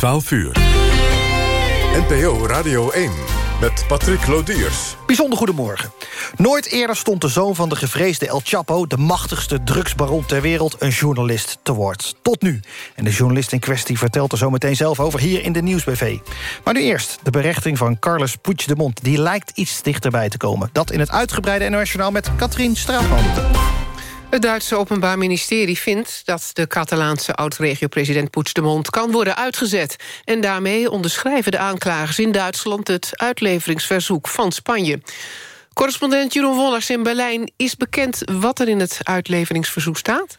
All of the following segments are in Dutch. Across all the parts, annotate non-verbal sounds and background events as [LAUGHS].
12 uur. NPO Radio 1 met Patrick Lodiers. Bijzonder goedemorgen. Nooit eerder stond de zoon van de gevreesde El Chapo... de machtigste drugsbaron ter wereld, een journalist te woord. Tot nu. En de journalist in kwestie vertelt er zo meteen zelf over... hier in de Nieuwsbv. Maar nu eerst de berechting van Carles Puigdemont. Die lijkt iets dichterbij te komen. Dat in het uitgebreide internationaal met Katrien Straatman. Het Duitse Openbaar Ministerie vindt dat de Catalaanse oud-regio-president Puigdemont kan worden uitgezet. En daarmee onderschrijven de aanklagers in Duitsland het uitleveringsverzoek van Spanje. Correspondent Jeroen Wollers in Berlijn, is bekend wat er in het uitleveringsverzoek staat?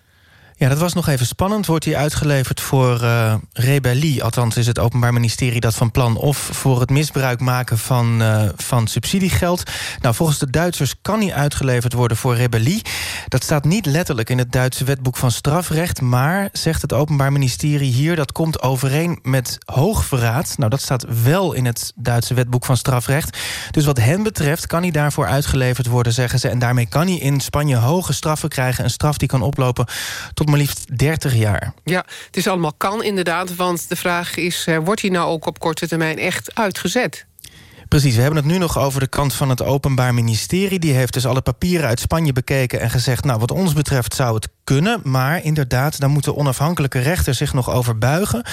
Ja, dat was nog even spannend. Wordt hij uitgeleverd voor uh, rebellie? Althans is het Openbaar Ministerie dat van plan... of voor het misbruik maken van, uh, van subsidiegeld. Nou, volgens de Duitsers kan hij uitgeleverd worden voor rebellie. Dat staat niet letterlijk in het Duitse wetboek van strafrecht... maar, zegt het Openbaar Ministerie hier... dat komt overeen met hoogverraad. Nou, dat staat wel in het Duitse wetboek van strafrecht. Dus wat hen betreft kan hij daarvoor uitgeleverd worden, zeggen ze. En daarmee kan hij in Spanje hoge straffen krijgen. Een straf die kan oplopen tot maar liefst 30 jaar. Ja, het is allemaal kan inderdaad, want de vraag is... Eh, wordt hij nou ook op korte termijn echt uitgezet? Precies, we hebben het nu nog over de kant van het Openbaar Ministerie. Die heeft dus alle papieren uit Spanje bekeken en gezegd... nou, wat ons betreft zou het kunnen. Maar inderdaad, daar moeten onafhankelijke rechters zich nog over buigen.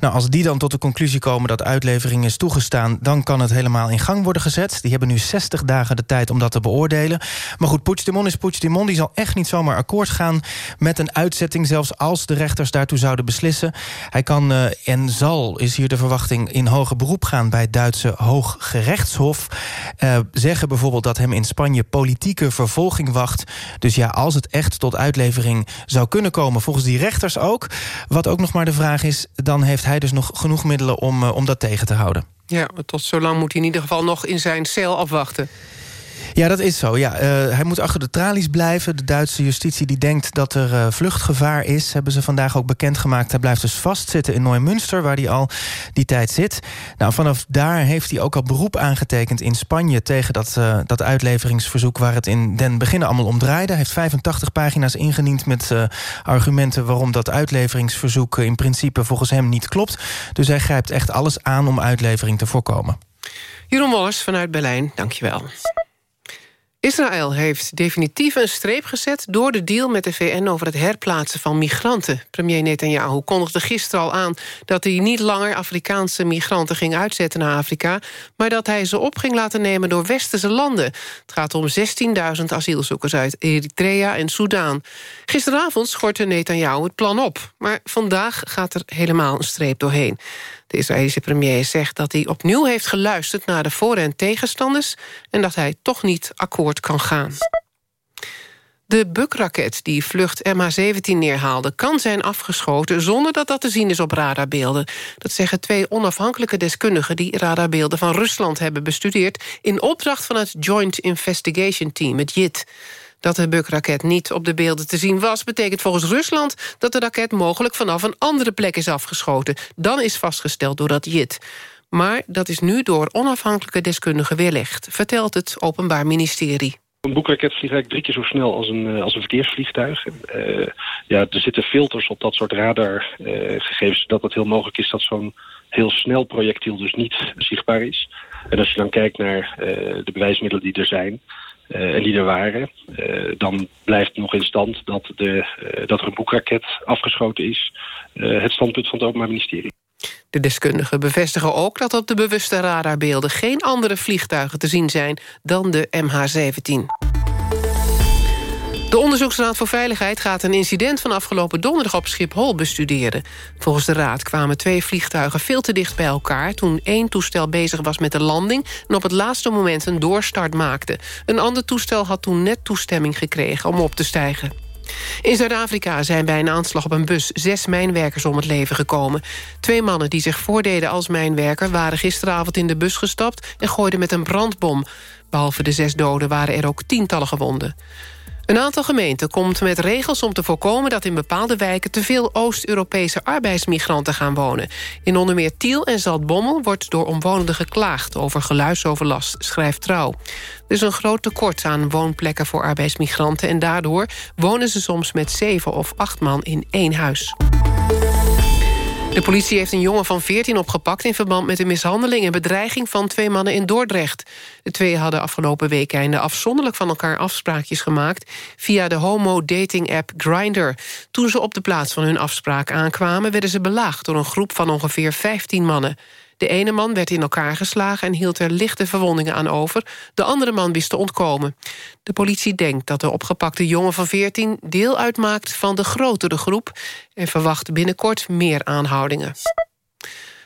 Nou, als die dan tot de conclusie komen dat uitlevering is toegestaan... dan kan het helemaal in gang worden gezet. Die hebben nu 60 dagen de tijd om dat te beoordelen. Maar goed, Puigdemont is Puigdemont. Die zal echt niet zomaar akkoord gaan met een uitzetting... zelfs als de rechters daartoe zouden beslissen. Hij kan uh, en zal, is hier de verwachting... in hoger beroep gaan bij het Duitse Hooggerechtshof. Uh, zeggen bijvoorbeeld dat hem in Spanje politieke vervolging wacht. Dus ja, als het echt tot uitlevering zou kunnen komen. Volgens die rechters ook. Wat ook nog maar de vraag is... dan heeft hij dus nog genoeg middelen om, uh, om dat tegen te houden. Ja, tot zo lang moet hij in ieder geval nog in zijn cel afwachten. Ja, dat is zo. Ja, uh, hij moet achter de tralies blijven. De Duitse justitie die denkt dat er uh, vluchtgevaar is... hebben ze vandaag ook bekendgemaakt. Hij blijft dus vastzitten in Neumünster, waar hij al die tijd zit. Nou, vanaf daar heeft hij ook al beroep aangetekend in Spanje... tegen dat, uh, dat uitleveringsverzoek waar het in den beginnen allemaal om draaide. Hij heeft 85 pagina's ingediend met argumenten... waarom dat uitleveringsverzoek in principe volgens hem niet klopt. Dus hij grijpt echt alles aan om uitlevering te voorkomen. Jeroen Wollers vanuit Berlijn, dankjewel. Israël heeft definitief een streep gezet door de deal met de VN over het herplaatsen van migranten. Premier Netanyahu kondigde gisteren al aan dat hij niet langer Afrikaanse migranten ging uitzetten naar Afrika, maar dat hij ze op ging laten nemen door westerse landen. Het gaat om 16.000 asielzoekers uit Eritrea en Soudaan. Gisteravond schortte Netanyahu het plan op, maar vandaag gaat er helemaal een streep doorheen. De Israëlische premier zegt dat hij opnieuw heeft geluisterd... naar de voor- en tegenstanders... en dat hij toch niet akkoord kan gaan. De bukraket die vlucht MH17 neerhaalde... kan zijn afgeschoten zonder dat dat te zien is op radarbeelden. Dat zeggen twee onafhankelijke deskundigen... die radarbeelden van Rusland hebben bestudeerd... in opdracht van het Joint Investigation Team, het JIT. Dat de bukraket niet op de beelden te zien was... betekent volgens Rusland dat de raket mogelijk vanaf een andere plek is afgeschoten. Dan is vastgesteld door dat JIT. Maar dat is nu door onafhankelijke deskundigen weerlegd... vertelt het Openbaar Ministerie. Een boekraket vliegt eigenlijk drie keer zo snel als een, als een verkeersvliegtuig. Uh, ja, er zitten filters op dat soort radargegevens... Uh, dat het heel mogelijk is dat zo'n heel snel projectiel dus niet zichtbaar is. En als je dan kijkt naar de bewijsmiddelen die er zijn... En die er waren, uh, dan blijft nog in stand dat, de, uh, dat er een boekraket afgeschoten is. het standpunt van het Openbaar Ministerie. De deskundigen bevestigen ook dat op de bewuste radarbeelden... geen andere vliegtuigen te zien zijn dan de MH17. De Onderzoeksraad voor Veiligheid gaat een incident van afgelopen donderdag op Schiphol bestuderen. Volgens de raad kwamen twee vliegtuigen veel te dicht bij elkaar... toen één toestel bezig was met de landing... en op het laatste moment een doorstart maakte. Een ander toestel had toen net toestemming gekregen om op te stijgen. In Zuid-Afrika zijn bij een aanslag op een bus zes mijnwerkers om het leven gekomen. Twee mannen die zich voordeden als mijnwerker waren gisteravond in de bus gestapt en gooiden met een brandbom. Behalve de zes doden waren er ook tientallen gewonden. Een aantal gemeenten komt met regels om te voorkomen... dat in bepaalde wijken te veel Oost-Europese arbeidsmigranten gaan wonen. In onder meer Tiel en Zaltbommel wordt door omwonenden geklaagd... over geluidsoverlast, schrijft Trouw. Er is een groot tekort aan woonplekken voor arbeidsmigranten... en daardoor wonen ze soms met zeven of acht man in één huis. De politie heeft een jongen van 14 opgepakt... in verband met de mishandeling en bedreiging van twee mannen in Dordrecht. De twee hadden afgelopen weekende afzonderlijk van elkaar afspraakjes gemaakt... via de homo-dating-app Grindr. Toen ze op de plaats van hun afspraak aankwamen... werden ze belaagd door een groep van ongeveer 15 mannen. De ene man werd in elkaar geslagen en hield er lichte verwondingen aan over. De andere man wist te ontkomen. De politie denkt dat de opgepakte jongen van 14 deel uitmaakt van de grotere groep... en verwacht binnenkort meer aanhoudingen.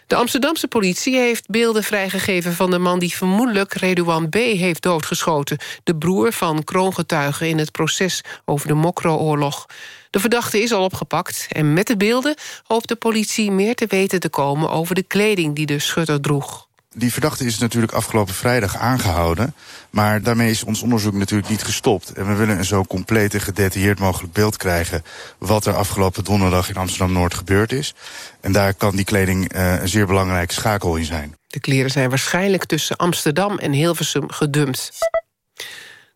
De Amsterdamse politie heeft beelden vrijgegeven van de man... die vermoedelijk Redouan B. heeft doodgeschoten. De broer van kroongetuigen in het proces over de Mokro-oorlog. De verdachte is al opgepakt en met de beelden hoopt de politie meer te weten te komen over de kleding die de schutter droeg. Die verdachte is natuurlijk afgelopen vrijdag aangehouden. Maar daarmee is ons onderzoek natuurlijk niet gestopt. En we willen een zo compleet en gedetailleerd mogelijk beeld krijgen... wat er afgelopen donderdag in Amsterdam-Noord gebeurd is. En daar kan die kleding uh, een zeer belangrijke schakel in zijn. De kleren zijn waarschijnlijk tussen Amsterdam en Hilversum gedumpt.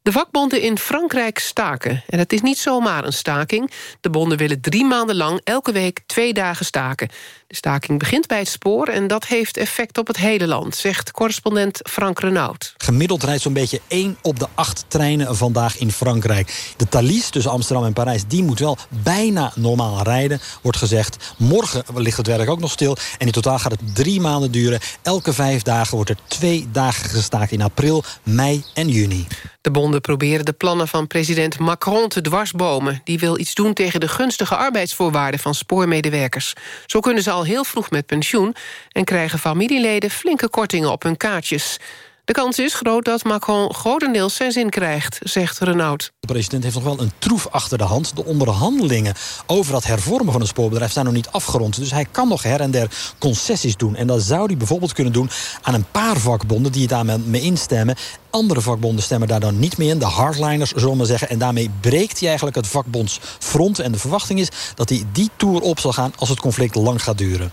De vakbonden in Frankrijk staken. En het is niet zomaar een staking. De bonden willen drie maanden lang elke week twee dagen staken. De staking begint bij het spoor en dat heeft effect op het hele land... zegt correspondent Frank Renaud. Gemiddeld rijdt zo'n beetje één op de acht treinen vandaag in Frankrijk. De Thalys tussen Amsterdam en Parijs die moet wel bijna normaal rijden, wordt gezegd. Morgen ligt het werk ook nog stil. En in totaal gaat het drie maanden duren. Elke vijf dagen wordt er twee dagen gestaakt in april, mei en juni. De bonden proberen de plannen van president Macron te dwarsbomen. Die wil iets doen tegen de gunstige arbeidsvoorwaarden van spoormedewerkers. Zo kunnen ze al heel vroeg met pensioen... en krijgen familieleden flinke kortingen op hun kaartjes. De kans is groot dat Macron grotendeels zijn zin krijgt, zegt Renaud. De president heeft nog wel een troef achter de hand. De onderhandelingen over het hervormen van het spoorbedrijf zijn nog niet afgerond. Dus hij kan nog her en der concessies doen. En dat zou hij bijvoorbeeld kunnen doen aan een paar vakbonden die het daarmee instemmen. Andere vakbonden stemmen daar dan niet mee in. De hardliners, zullen we zeggen. En daarmee breekt hij eigenlijk het vakbondsfront. En de verwachting is dat hij die tour op zal gaan als het conflict lang gaat duren.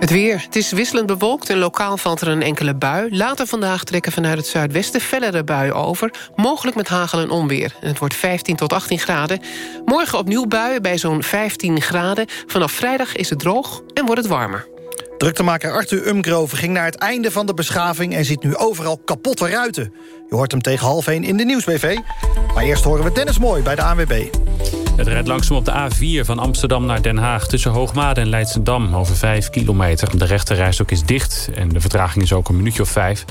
Het weer. Het is wisselend bewolkt en lokaal valt er een enkele bui. Later vandaag trekken vanuit het zuidwesten fellere buien over. Mogelijk met hagel en onweer. het wordt 15 tot 18 graden. Morgen opnieuw buien bij zo'n 15 graden. Vanaf vrijdag is het droog en wordt het warmer. Druktemaker Arthur Umgrove ging naar het einde van de beschaving... en ziet nu overal kapotte ruiten. Je hoort hem tegen half 1 in de Nieuwsbv. Maar eerst horen we Dennis Mooi bij de ANWB. Het rijdt langzaam op de A4 van Amsterdam naar Den Haag... tussen Hoogmade en Leidsendam over 5 kilometer. De rechterrijstok is dicht en de vertraging is ook een minuutje of 5.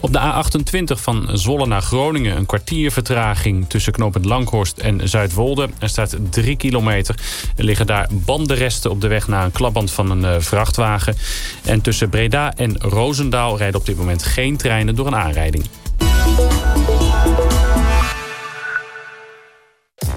Op de A28 van Zwolle naar Groningen... een kwartier vertraging tussen knooppunt Langhorst en Zuidwolde. Er staat 3 kilometer. Er liggen daar bandenresten op de weg... na een klapband van een uh, vrachtwagen. En tussen Breda en Roosendaal rijden op dit moment geen treinen door een aanrijding.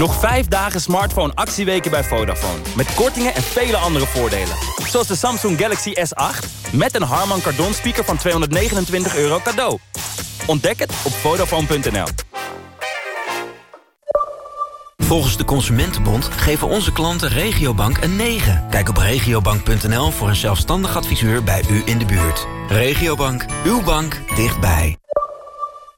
Nog vijf dagen smartphone actieweken bij Vodafone. Met kortingen en vele andere voordelen. Zoals de Samsung Galaxy S8 met een Harman Kardon speaker van 229 euro cadeau. Ontdek het op Vodafone.nl. Volgens de Consumentenbond geven onze klanten Regiobank een 9. Kijk op regiobank.nl voor een zelfstandig adviseur bij u in de buurt. Regiobank, uw bank dichtbij.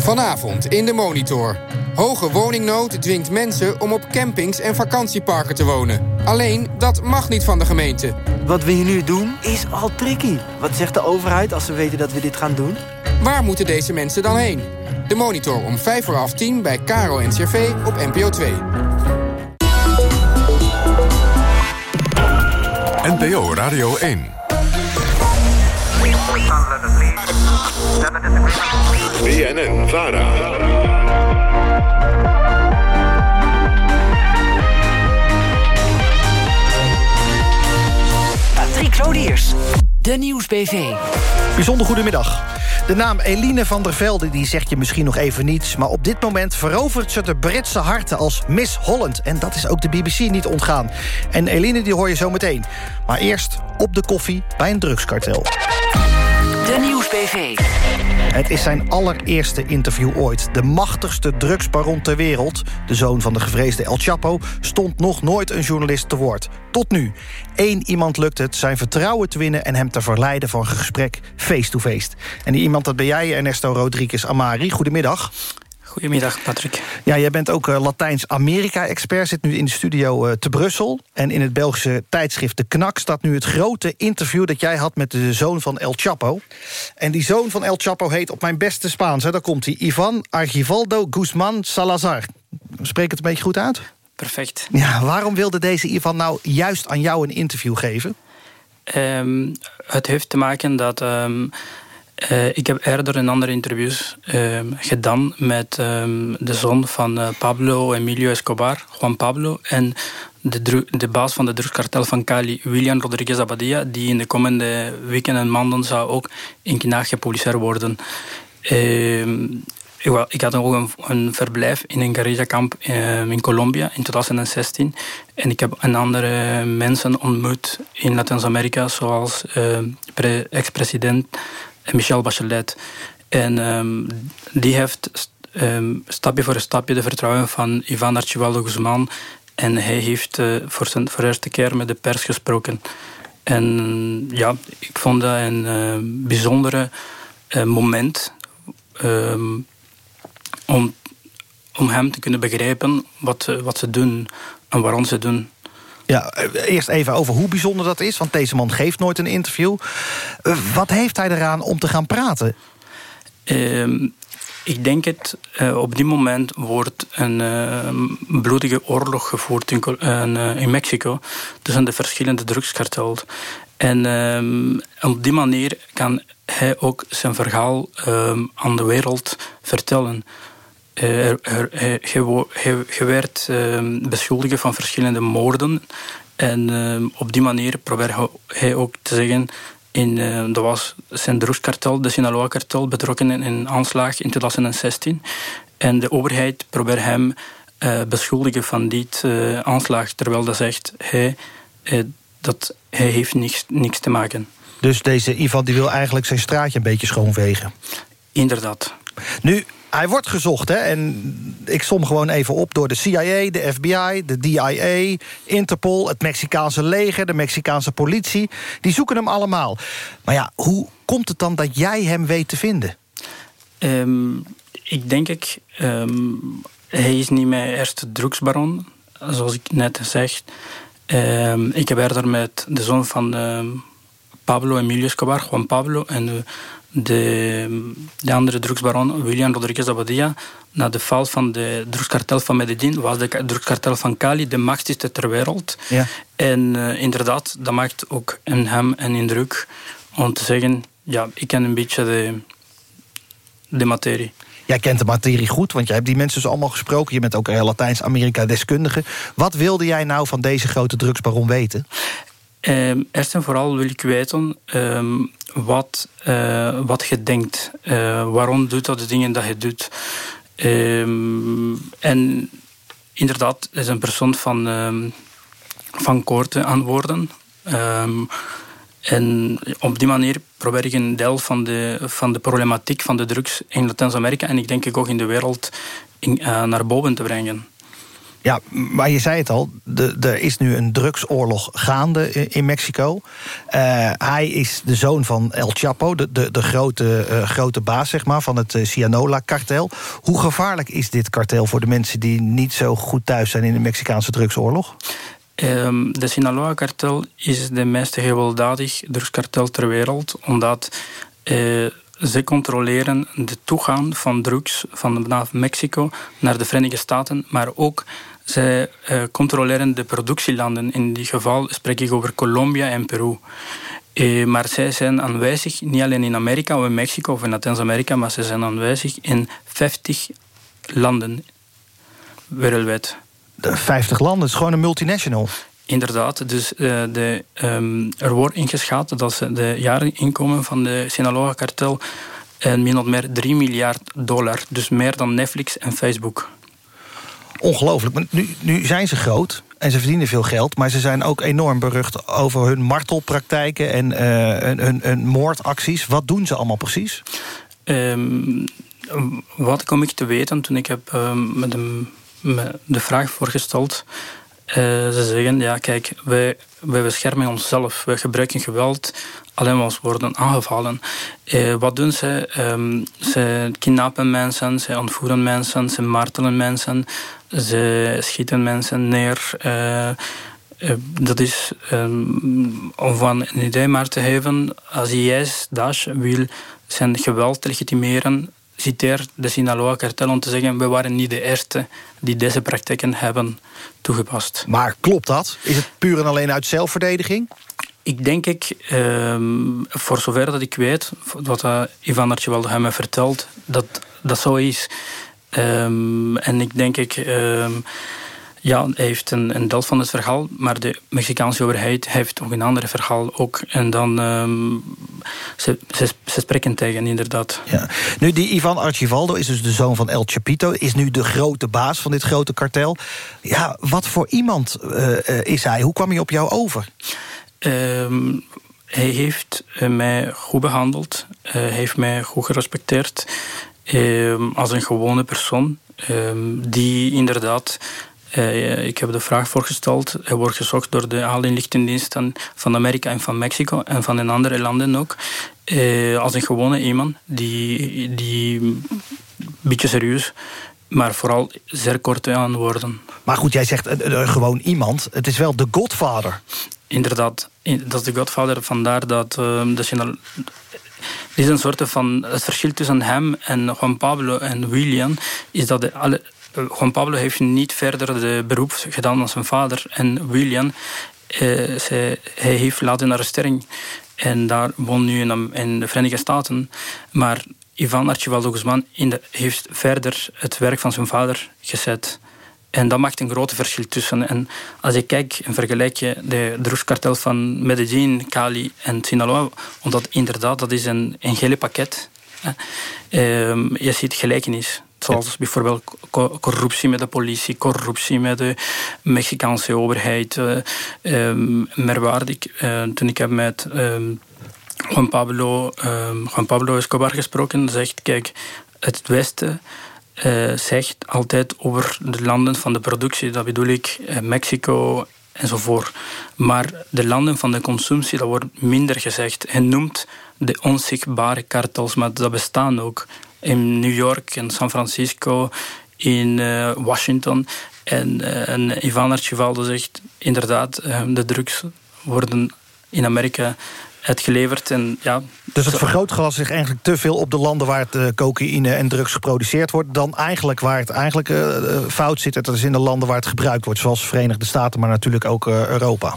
Vanavond in de Monitor. Hoge woningnood dwingt mensen om op campings en vakantieparken te wonen. Alleen, dat mag niet van de gemeente. Wat we hier nu doen, is al tricky. Wat zegt de overheid als ze weten dat we dit gaan doen? Waar moeten deze mensen dan heen? De Monitor om 5 voor half 10 bij Caro NCRV op NPO 2. NPO Radio 1. BNN Vara. Patrick Lodiers. De Nieuwsbv. Bijzonder goedemiddag. De naam Eline van der Velde die zegt je misschien nog even niets... maar op dit moment verovert ze de Britse harten als Miss Holland. En dat is ook de BBC niet ontgaan. En Eline die hoor je zo meteen. Maar eerst op de koffie bij een drugskartel. Het is zijn allereerste interview ooit. De machtigste drugsbaron ter wereld, de zoon van de gevreesde El Chapo... stond nog nooit een journalist te woord. Tot nu. Eén iemand lukt het zijn vertrouwen te winnen... en hem te verleiden een gesprek face-to-face. En die iemand, dat ben jij, Ernesto Rodriguez Amari. Goedemiddag. Goedemiddag, Patrick. Ja, jij bent ook uh, Latijns-Amerika-expert, zit nu in de studio uh, te Brussel. En in het Belgische tijdschrift De Knak staat nu het grote interview... dat jij had met de zoon van El Chapo. En die zoon van El Chapo heet op mijn beste Spaans, hè, daar komt hij... Ivan Argivaldo Guzman Salazar. Spreek het een beetje goed uit? Perfect. Ja, waarom wilde deze Ivan nou juist aan jou een interview geven? Um, het heeft te maken dat... Um uh, ik heb eerder in andere interviews uh, gedaan met um, de zoon van uh, Pablo Emilio Escobar, Juan Pablo, en de, de baas van de drugskartel van Cali, William Rodriguez Abadia, die in de komende weken en maanden zou ook in Kinaag gepubliceerd worden. Ik, ik, had ook een, een, verblijf in een guerrilla-kamp in Colombia in 2016. En ik heb een andere mensen ontmoet in Latijns-Amerika, zoals ex-president Michel Bachelet. En um, die heeft um, stapje voor stapje de vertrouwen van Ivan Archibaldo Guzman. En hij heeft uh, voor, zijn, voor eerste keer met de pers gesproken. En ja, ik vond dat een uh, bijzondere uh, moment om, om hem te kunnen begrijpen wat, wat ze doen en waarom ze doen. Ja, eerst even over hoe bijzonder dat is. Want deze man geeft nooit een interview. Wat heeft hij eraan om te gaan praten? Uh, ik denk het, uh, op dit moment wordt een uh, bloedige oorlog gevoerd in, uh, in, Mexico tussen de verschillende drugskartels. En ehm, op die manier kan hij ook zijn verhaal ehm, aan de wereld vertellen. Hij, werd uh, beschuldigd van verschillende moorden. En uh, op die manier probeerde hij ook te zeggen... In, uh, dat was zijn drugskartel, de Sinaloa-kartel, betrokken in een aanslag in 2016. En de overheid probeert hem beschuldigen van dit aanslag... terwijl dat zegt hij, dat hij heeft niks, niks te maken. Dus deze Ivan die wil eigenlijk zijn straatje een beetje schoonvegen? Inderdaad. Nu, hij wordt gezocht, hè? en ik som gewoon even op... door de CIA, de FBI, de DIA, Interpol, het Mexicaanse leger... de Mexicaanse politie. Die zoeken hem allemaal. Maar ja, hoe komt het dan dat jij hem weet te vinden? Um, ik denk ik... Um, hij is niet mijn eerste drugsbaron, zoals ik net zeg. Um, ik heb eerder met de zoon van Pablo Emilio Escobar, Juan Pablo... en de, de andere drugsbaron, William Rodriguez Abadia, na de val van de drugskartel van Medellin, was de drugskartel van Cali de machtigste ter wereld. Ja. En uh, inderdaad, dat maakt ook in hem een indruk om te zeggen, ja, ik ken een beetje de, de materie. Jij kent de materie goed, want jij hebt die mensen dus allemaal gesproken. Je bent ook Latijns-Amerika-deskundige. Wat wilde jij nou van deze grote drugsbaron weten? Um, eerst en vooral wil ik weten um, wat, uh, wat je denkt. Uh, waarom doet dat de dingen dat je doet? Um, en inderdaad, is een persoon van, van korte antwoorden. en op die manier probeer ik een deel van de, van de problematiek van de drugs in Latijns-Amerika en ik denk ook in de wereld uh, naar boven te brengen. Ja, maar je zei het al, er is nu een drugsoorlog gaande in, Mexico. Eh, hij is de zoon van El Chapo, de, de, de grote, eh, grote baas zeg maar, van het uh, Sinaloa-kartel. Hoe gevaarlijk is dit kartel voor de mensen die niet zo goed thuis zijn in de Mexicaanse drugsoorlog? Um, de Sinaloa-kartel is de meest gewelddadig drugskartel ter wereld, omdat ze controleren de toegang van drugs van Mexico naar de Verenigde Staten, maar ook zij uh, controleren de productielanden. In dit geval spreek ik over Colombia en Peru. Uh, maar zij zijn aanwezig niet alleen in Amerika of in Mexico of in Latijns-Amerika, maar ze zijn aanwezig in 50 landen wereldwijd. De 50 landen, het is gewoon een multinational. Inderdaad, dus uh, de, um, er wordt ingeschat dat de jaarinkomen van de Sinaloa-kartel min of meer 3 miljard dollar, dus meer dan Netflix en Facebook ongelooflijk. Maar nu, nu zijn ze groot en ze verdienen veel geld... maar ze zijn ook enorm berucht over hun martelpraktijken... en uh, hun, hun, moordacties. Wat doen ze allemaal precies? Um, wat kom ik te weten toen ik heb um, met de vraag voorgesteld... Uh, ze zeggen, ja kijk, wij, wij beschermen onszelf. Wij gebruiken geweld alleen als worden aangevallen. Uh, wat doen ze? Um, ze kidnappen mensen, ze ontvoeren mensen, ze martelen mensen. Ze schieten mensen neer. Uh, dat is um, om van een idee maar te geven. Als IS, Daesh, wil zijn geweld legitimeren, citeer de Sinaloa-kartel om te zeggen... we waren niet de eerste die deze praktijken hebben toegepast. Maar klopt dat? Is het puur en alleen uit zelfverdediging? Ik denk ik, um, voor zover dat ik weet, wat uh, Ivan Archibald mij vertelt, dat dat zo is. Um, en ik denk ik, um, ja, hij heeft een, een, deel van het verhaal, maar de Mexicaanse overheid heeft ook een ander verhaal ook. En dan, um, ze, ze, ze, spreken tegen, inderdaad. Ja. Nu, die Ivan Archivaldo is dus de zoon van El Chapito, is nu de grote baas van dit grote kartel. Ja, wat voor iemand uh, is hij? Hoe kwam hij op jou over? hij heeft eh, mij goed behandeld, uh, hij heeft mij goed gerespecteerd. Ehm, als een gewone persoon. Ehm, die inderdaad uh, ik heb de vraag voorgesteld. Hij wordt gezocht door de inlichtingendiensten van Amerika en van Mexico en van de andere landen ook. Uh, als een gewone iemand die, die een beetje serieus, maar vooral zeer korte antwoorden. Maar goed, jij zegt uh, gewoon iemand. Het is wel de Godfather. Inderdaad, dat is de Godfather. Vandaar dat ehm, de is een soort van het verschil tussen hem en Juan Pablo en William is dat de alle, eh, Juan Pablo heeft niet verder de beroep gedaan dan zijn vader en William eh, zij, hij heeft laten arrestering en daar woont nu in, in de Verenigde Staten maar Ivan Archibaldo Guzman heeft verder het werk van zijn vader gezet. En dat maakt een groot verschil tussen. En als je kijkt en vergelijk je de drugskartel van Medellin, Cali en Sinaloa, omdat inderdaad dat is een, een hele pakket. Um, je ziet gelijkenis. Zoals bijvoorbeeld corruptie met de politie, corruptie met de Mexicaanse overheid. Um, merwaardig. Toen ik heb met um, Juan, Pablo, Juan Pablo Escobar gesproken, zegt: kijk, het Westen uh, zegt altijd over de landen van de productie. Dat bedoel ik uh, Mexico enzovoort. Maar de landen van de consumptie, dat wordt minder gezegd. Hij noemt de onzichtbare kartels, maar dat bestaan ook. In New York, in San Francisco, in uh, Washington. En, en Ivan Archivaldo zegt inderdaad, de drugs worden in Amerika uitgeleverd. En, ja, dus het vergrootglas zich eigenlijk te veel op de landen... waar het cocaïne en drugs geproduceerd wordt... dan eigenlijk waar het eigenlijk fout zit. Dat is in de landen waar het gebruikt wordt. Zoals de Verenigde Staten, maar natuurlijk ook Europa.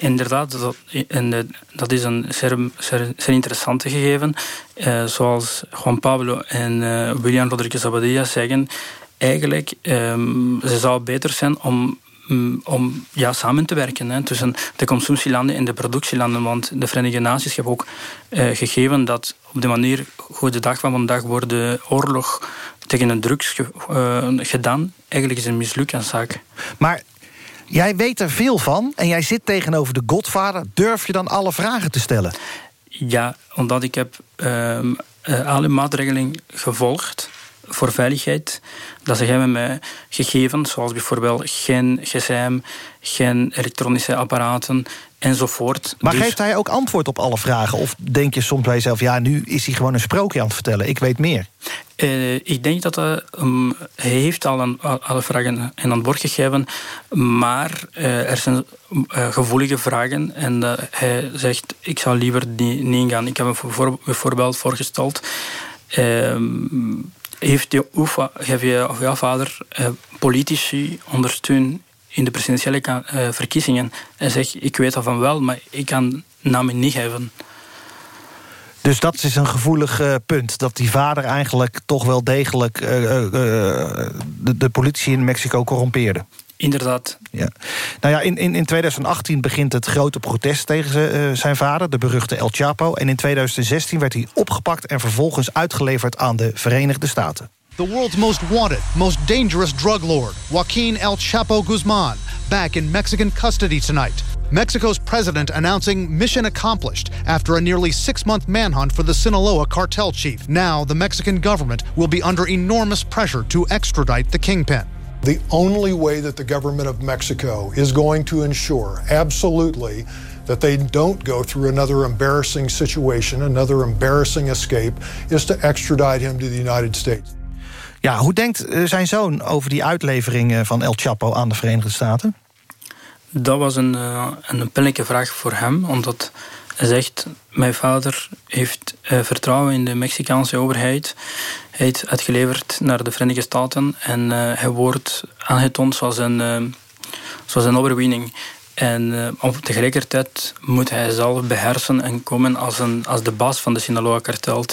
Inderdaad, dat, en, dat is een zeer, interessante gegeven. zoals Juan Pablo en William Rodriguez Abadilla zeggen... eigenlijk, um, ze zou beter zijn om Mm, om ja, samen te werken tussen de consumptielanden en de productielanden. Want de Verenigde Naties hebben ook eh, gegeven dat op de manier, de dag van vandaag, wordt de oorlog tegen de drugs gedaan. Eigenlijk is een mislukte zaak. Maar jij weet er veel van en jij zit tegenover de Godvader. Durf je dan alle vragen te stellen? Ja, omdat ik heb uh, alle maatregelen gevolgd voor veiligheid. Dat ze hebben mij gegevens, zoals bijvoorbeeld geen gsm, geen elektronische apparaten enzovoort. Maar Dus- geeft hij ook antwoord op alle vragen? Of denk je soms bij jezelf, ja, nu is hij gewoon een sprookje aan het vertellen. Ik weet meer. Eh, ik denk dat hij, um, hij heeft al een, al- alle vragen en antwoord gegeven, maar eh, er zijn eh, gevoelige vragen en hij zegt ik zou liever niet, ingaan. Ik heb hem voor- bijvoorbeeld voorgesteld, ehm, heeft je, heeft je of jouw vader eh, politici ondersteund in de presidentiële eh, verkiezingen? Hij zegt ik weet dat wel, maar ik kan namen niet hebben. Dus dat is een gevoelig eh, punt. Dat die vader eigenlijk toch wel degelijk de, politie in Mexico corrompeerde. Inderdaad. Ja. Nou ja, in, in, in 2018 begint het grote protest tegen ze- eh, zijn vader, de beruchte El Chapo. En in 2016 werd hij opgepakt en vervolgens uitgeleverd aan de Verenigde Staten. The world's most wanted, most dangerous drug lord, Joaquin El Chapo Guzman, back in Mexican custody tonight. Mexico's president announcing mission accomplished after a nearly six month manhunt for the Sinaloa cartel chief. Now, the Mexican government will be under enormous pressure to extradite the kingpin. The only way that the government of Mexico is going to ensure absolutely that they don't go through another embarrassing situation, another embarrassing escape, is to extradite him to the United States. Ja, hoe denkt eh, zijn zoon over die uitlevering eh, van El Chapo aan de Verenigde Staten? Dat was een, eh, een pijnlijke vraag voor hem, omdat zegt: Mijn vader heeft eh, vertrouwen in de Mexicaanse overheid. Hij is uitgeleverd naar de Verenigde Staten en eh, hij wordt aangetoond zoals een, eh, zoals een overwinning. En op tegelijkertijd moet hij zelf beheersen en komen als, een, als de baas van de Sinaloa-kartel.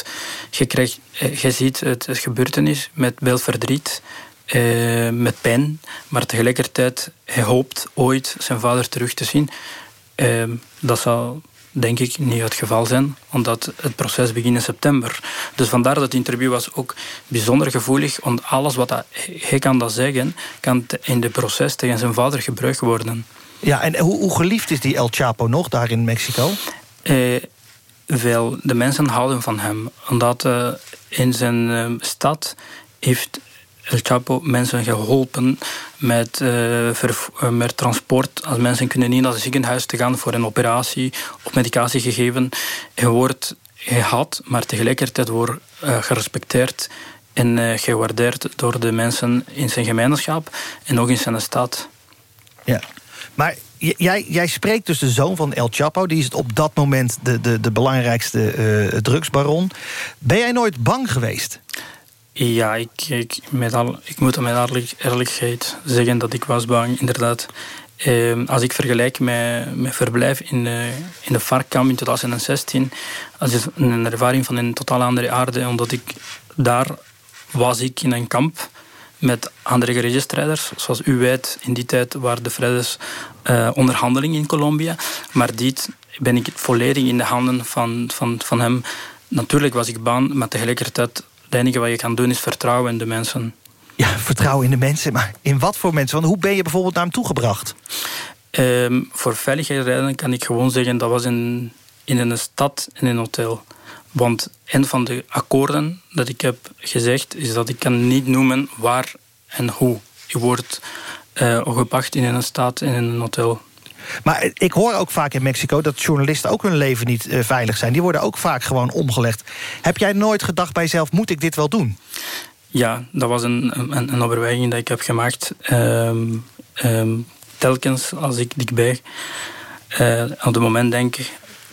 Je, krijgt, je ziet het, gebeurtenis met veel verdriet, met pijn, maar tegelijkertijd hij hoopt ooit zijn vader terug te zien. Dat zal denk ik niet het geval zijn, omdat het proces begint in september. Dus vandaar dat het interview was ook bijzonder gevoelig, want alles wat hij, kan dat zeggen, kan in het proces tegen zijn vader gebruikt worden. Ja, en hoe, hoe geliefd is die El Chapo nog daar in Mexico? Eh, wel, de mensen houden van hem. Omdat eh, in zijn eh, stad heeft El Chapo mensen geholpen met, eh, met transport. Als mensen kunnen niet naar het ziekenhuis te gaan voor een operatie of medicatie gegeven. Hij wordt gehad, maar tegelijkertijd wordt eh, gerespecteerd en gewaardeerd door de mensen in zijn gemeenschap en ook in zijn stad. Ja. Maar jij, jij spreekt dus de zoon van El Chapo. Die is op dat moment de, de, de belangrijkste drugsbaron. Ben jij nooit bang geweest? Ja, ik, ik, met al, ik moet met eerlijk, eerlijkheid zeggen dat ik was bang, inderdaad. Eh, als ik vergelijk met mijn verblijf in de, in de FARC-kamp in 2016, dat is een ervaring van een totaal andere aarde, omdat ik daar was ik in een kamp met andere geregistrijders. Zoals u weet, in die tijd waren de vredes eh, in Colombia. Maar dit ben ik volledig in de handen van, van, van hem. Natuurlijk was ik bang, maar tegelijkertijd... het enige wat je kan doen is vertrouwen in de mensen. Ja, vertrouwen in de mensen. Maar in wat voor mensen? Want hoe ben je bijvoorbeeld naar hem toegebracht? Ehm, voor veiligheidsredenen kan ik gewoon zeggen... dat was in, in een stad, in een hotel. Want een van de akkoorden dat ik heb gezegd... is dat ik kan niet noemen waar en hoe. Je wordt gepakt in een stad, in een hotel. Maar ik hoor ook vaak in Mexico dat journalisten ook hun leven niet eh, veilig zijn. Die worden ook vaak gewoon omgelegd. Heb jij nooit gedacht bij jezelf, moet ik dit wel doen? Ja, dat was een, een, een overweging dat ik heb gemaakt. Ehm, ehm, telkens als ik dichtbij eh, op het moment denk,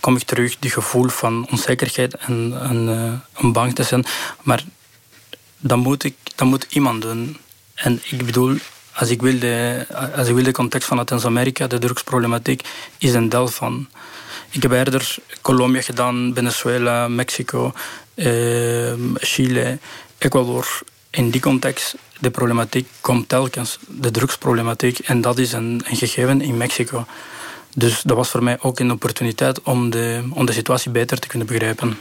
kom ik terug die gevoel van onzekerheid en, en eh, bang te zijn. Maar dat moet, ik, dat moet iemand doen. En ik bedoel, als ik wil de, als ik wil de context van Latijns-Amerika, de drugsproblematiek, is een deel van. Ik heb eerder Colombia gedaan, Venezuela, Mexico, eh, Chile, Ecuador. In die context, de problematiek komt telkens, de drugsproblematiek. En dat is een, een gegeven in Mexico. Dus dat was voor mij ook een opportuniteit om de, om de situatie beter te kunnen begrijpen.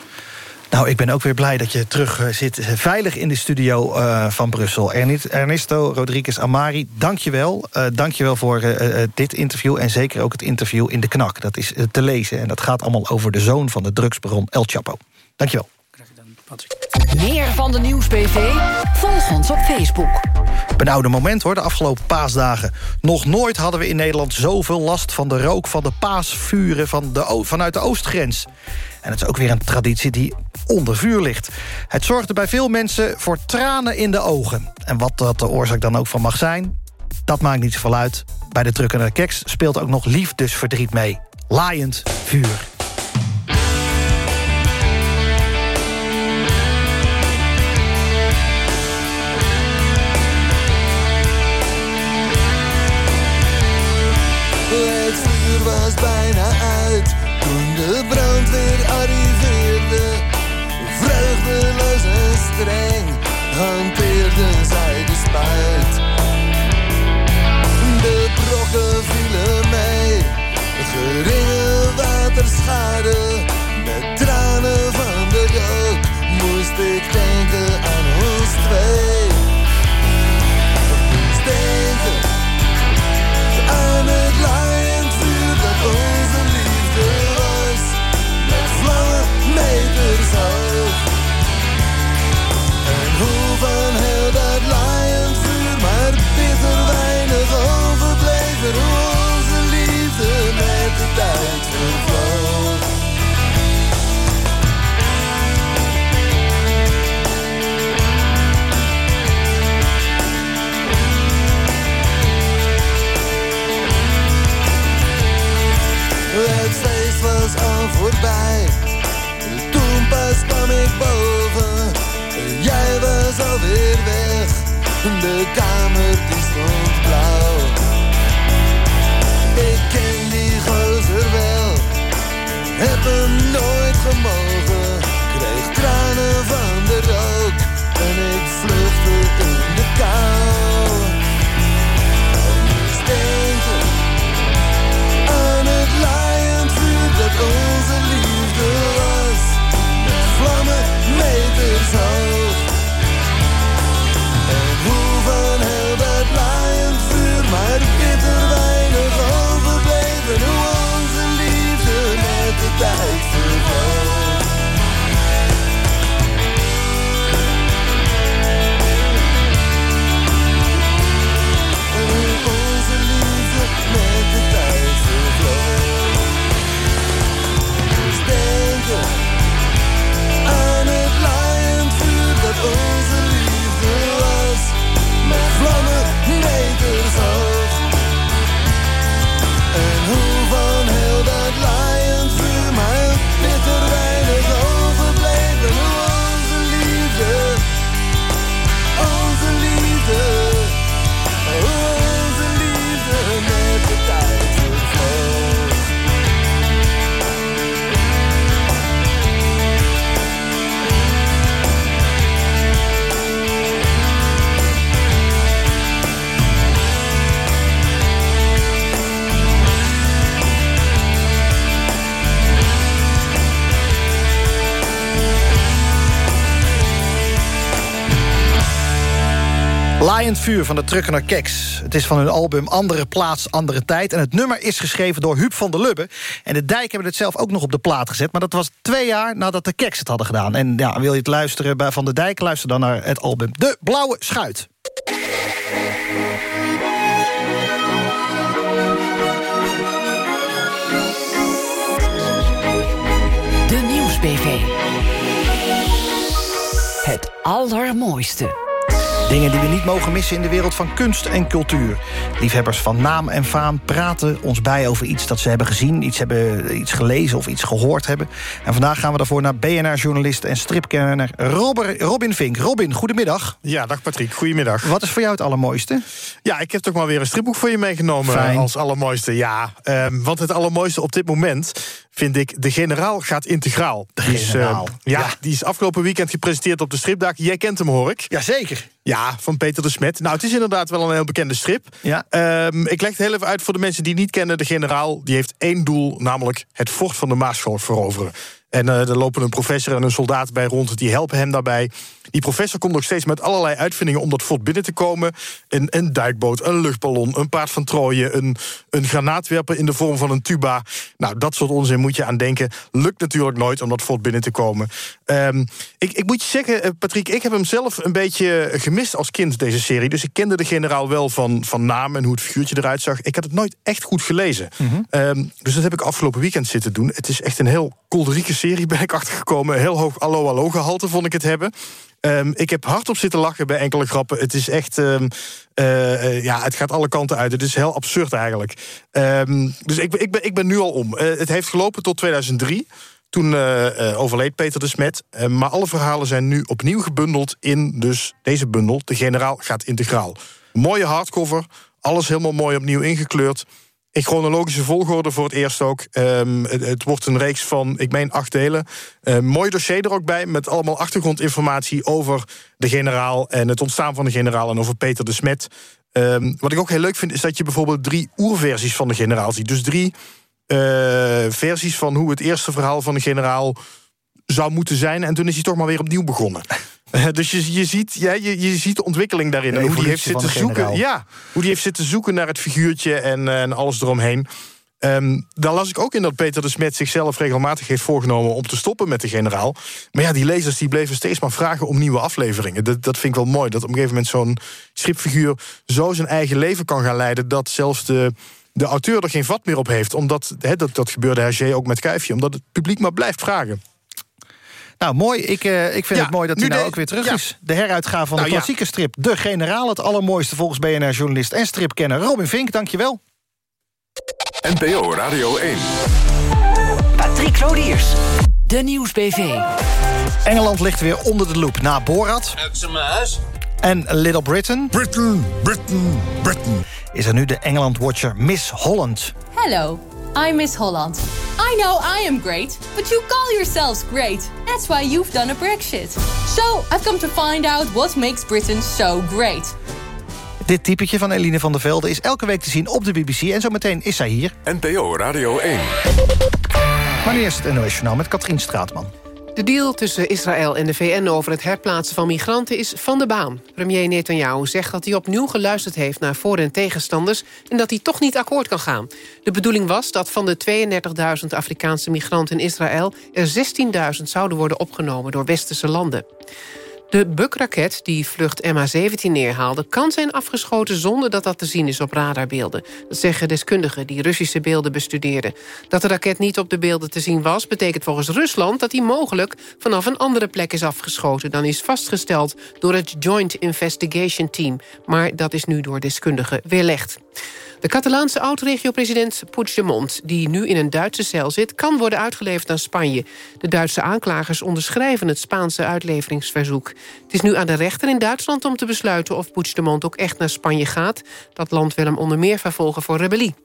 Nou, ik ben ook weer blij dat je terug eh, zit, eh, veilig in de studio eh, van Brussel. Ernest- Ernesto Rodriguez Amari, dank je wel. Eh, dank je wel voor dit interview en zeker ook het interview in De Knak. Dat is te lezen en dat gaat allemaal over de zoon van de drugsbaron El Chapo. Dank je wel. Patrick. Meer van de Nieuwsbv? Volg ons op Facebook. Benauwde moment hoor, de afgelopen paasdagen. Nog nooit hadden we in Nederland zoveel last van de rook... van de paasvuren van de, vanuit de oostgrens. En het is ook weer een traditie die onder vuur ligt. Het zorgde bij veel mensen voor tranen in de ogen. En wat dat de oorzaak dan ook van mag zijn... dat maakt niet zoveel uit. Bij de drukkende keks speelt ook nog liefdesverdriet mee. Laaiend vuur. Streng hanteerden zij de spuit. De brokken vielen mee, geringe waterschade. Met tranen van de dood moest ik denken aan ons twee. Voorbij. Toen pas kwam ik boven. Jij was alweer weg. De kamer die stond blauw. Ik ken die gozer wel. Heb hem nooit gemogen. Kreeg tranen van de rook. En ik vluchtte in de kou. Laaiend vuur van de Truckener Keks. Het is van hun album Andere Plaats, Andere Tijd. En het nummer is geschreven door Huub van der Lubbe. En de Dijk hebben het zelf ook nog op de plaat gezet. Maar dat was twee jaar nadat de Keks het hadden gedaan. En ja, wil je het luisteren bij Van der Dijk? Luister dan naar het album De Blauwe Schuit. De Nieuwsbv. Het allermooiste. Dingen die we niet mogen missen in de wereld van kunst en cultuur. Liefhebbers van naam en faam praten ons bij over iets dat ze hebben gezien... iets, hebben, iets gelezen of iets gehoord hebben. En vandaag gaan we daarvoor naar BNR-journalist en stripkenner Robin Vink. Robin, goedemiddag. Ja, dag Patrick, goedemiddag. Wat is voor jou het allermooiste? Ja, ik heb toch maar weer een stripboek voor je meegenomen Fijn. als allermooiste. Ja, ehm, want het allermooiste op dit moment vind ik De Generaal gaat integraal. De Generaal, ja, ja. die is afgelopen weekend gepresenteerd op de stripdag. Jij kent hem, hoor ik. Jazeker. Ja, van Peter de Smet. Nou, het is inderdaad wel een heel bekende strip. Ja. Ehm, ik leg het heel even uit voor de mensen die niet kennen. De Generaal die heeft één doel, namelijk het fort van de Maasschot veroveren. En uh, er lopen een professor en een soldaat bij rond, die helpen hem daarbij. Die professor komt nog steeds met allerlei uitvindingen om dat fort binnen te komen. Een, een duikboot, een luchtballon, een paard van Troje... Een, een granaatwerper in de vorm van een tuba. Nou, dat soort onzin moet je aan denken. Lukt natuurlijk nooit om dat fort binnen te komen. Um, ik, ik moet je zeggen, eh, Patrick, ik heb hem zelf een beetje gemist als kind, deze serie. Dus ik kende de generaal wel van, van naam en hoe het figuurtje eruit zag. Ik had het nooit echt goed gelezen. Mm -hmm. um, dus dat heb ik afgelopen weekend zitten doen. Het is echt een heel kolderieke serie, ben ik achtergekomen. Heel hoog allo-allo gehalte vond ik het hebben. Um, ik heb hardop zitten lachen bij enkele grappen. Het is echt... Um, uh, uh, ja, het gaat alle kanten uit. Het is heel absurd eigenlijk. Um, dus ik, ik, ben, ik ben nu al om. Uh, het heeft gelopen tot 2003. Toen overleed Peter de Smet. maar alle verhalen zijn nu opnieuw gebundeld in dus deze bundel. De generaal gaat integraal. Mooie hardcover. Alles helemaal mooi opnieuw ingekleurd. In chronologische volgorde voor het eerst ook. Um, het, wordt een reeks van, ik meen, acht delen. Uh, mooi dossier er ook bij, met allemaal achtergrondinformatie... over de generaal en het ontstaan van de generaal... en over Peter de Smet. Um, wat ik ook heel leuk vind, is dat je bijvoorbeeld drie oerversies van de generaal ziet. Dus drie uh, versies van hoe het eerste verhaal van de generaal zou moeten zijn. En toen is hij toch maar weer opnieuw begonnen. Dus je, je, ziet, ja, je, je ziet de ontwikkeling daarin. En hoe die heeft zitten zoeken. Ja, hoe die heeft zitten zoeken naar het figuurtje en, en alles eromheen. Um, daar las ik ook in dat Peter de Smet zichzelf regelmatig heeft voorgenomen om te stoppen met de generaal. Maar ja, die lezers die bleven steeds maar vragen om nieuwe afleveringen. Dat, dat vind ik wel mooi. Dat op een gegeven moment zo'n schipfiguur zo zijn eigen leven kan gaan leiden. Dat zelfs de, de auteur er geen vat meer op heeft. Omdat, he, dat, dat gebeurde Hergé ook met Kuifje. Omdat het publiek maar blijft vragen. Nou, mooi. Ik, uh, ik vind ja, het mooi dat hij nou de, ook weer terug ja. is. De heruitgave van nou, de klassieke ja. strip De Generaal. Het allermooiste volgens BNR-journalist en stripkenner Robin Vink. Dankjewel. NPO Radio 1. Patrick Lodiers. De Nieuwsbv. Engeland ligt weer onder de loep na Borat. En Little Britain. Britain, Britain, Britain. Is er nu de Engeland-watcher Miss Holland. Hello. I'm Miss Holland. I know I am great, but you call yourselves great. That's why you've done a Brexit. So I've come to find out what makes Britain so great. Dit typetje van Eline van der Velde is elke week te zien op de BBC... en zometeen is zij hier. NPO Radio 1. Maar nu eerst het NOS Journaal met Katrien Straatman. De deal tussen Israël en de VN over het herplaatsen van migranten is van de baan. Premier Netanyahu zegt dat hij opnieuw geluisterd heeft naar voor- en tegenstanders... en dat hij toch niet akkoord kan gaan. De bedoeling was dat van de 32.000 Afrikaanse migranten in Israël... er 16.000 zouden worden opgenomen door westerse landen. De Buk-raket die vlucht MH17 neerhaalde... kan zijn afgeschoten zonder dat dat te zien is op radarbeelden. Dat zeggen deskundigen die Russische beelden bestudeerden. Dat de raket niet op de beelden te zien was... betekent volgens Rusland dat hij mogelijk vanaf een andere plek is afgeschoten... dan is vastgesteld door het Joint Investigation Team. Maar dat is nu door deskundigen weerlegd. De Catalaanse oud-regio-president Puigdemont... die nu in een Duitse cel zit, kan worden uitgeleverd aan Spanje. De Duitse aanklagers onderschrijven het Spaanse uitleveringsverzoek. Het is nu aan de rechter in Duitsland om te besluiten... of Puigdemont ook echt naar Spanje gaat. Dat land wil hem onder meer vervolgen voor rebellie.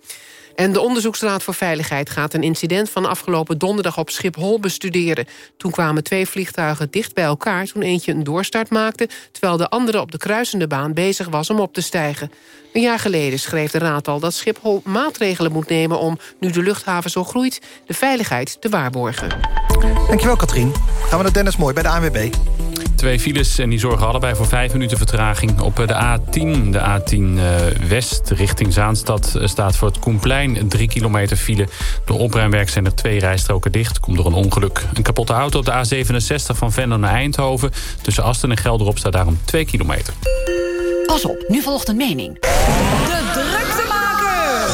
En de Onderzoeksraad voor Veiligheid gaat een incident van afgelopen donderdag op Schiphol bestuderen. Toen kwamen twee vliegtuigen dicht bij elkaar toen eentje een doorstart maakte... terwijl de andere op de kruisende baan bezig was om op te stijgen. Een jaar geleden schreef de Raad al dat Schiphol maatregelen moet nemen... om, nu de luchthaven zo groeit, de veiligheid te waarborgen. Dankjewel, Katrien. Gaan we naar Dennis Mooi bij de ANWB. Twee files en die zorgen allebei voor vijf minuten vertraging. Op de A10, de A10 West richting Zaanstad... staat voor het Koenplein 3 kilometer file. Door opruimwerk zijn er twee rijstroken dicht. Komt door een ongeluk. Een kapotte auto op de A67 van Venlo naar Eindhoven. Tussen Asten en Gelderop staat daarom 2 kilometer. Pas op, nu volgt een mening. De druktemaker!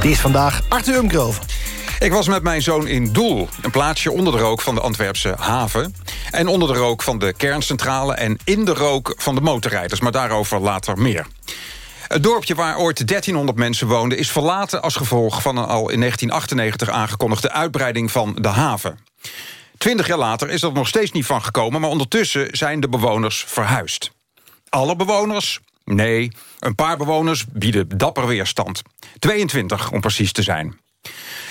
Die is vandaag Arthur Umgrove. Ik was met mijn zoon in Doel, een plaatsje onder de rook van de Antwerpse haven... en onder de rook van de kerncentrale en in de rook van de motorrijders... maar daarover later meer. Het dorpje waar ooit 1300 mensen woonden... is verlaten als gevolg van een al in 1998 aangekondigde uitbreiding van de haven. Twintig jaar later is er nog steeds niet van gekomen... maar ondertussen zijn de bewoners verhuisd. Alle bewoners? Nee, een paar bewoners bieden dapper weerstand. 22 om precies te zijn.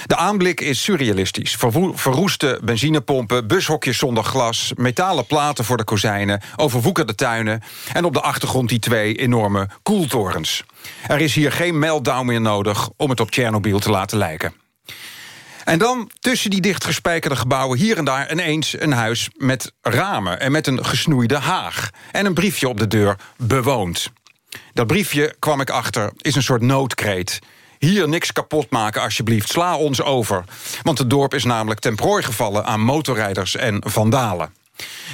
De aanblik is surrealistisch. Verroeste benzinepompen, bushokjes zonder glas... metalen platen voor de kozijnen, overwoekerde tuinen... en op de achtergrond die twee enorme koeltorens. Er is hier geen meltdown meer nodig om het op Tsjernobyl te laten lijken. En dan tussen die dichtgespijkerde gebouwen... hier en daar ineens een huis met ramen en met een gesnoeide haag. En een briefje op de deur, bewoond. Dat briefje, kwam ik achter, is een soort noodkreet. Hier niks kapot maken alsjeblieft, sla ons over. Want het dorp is namelijk ten prooi gevallen aan motorrijders en vandalen.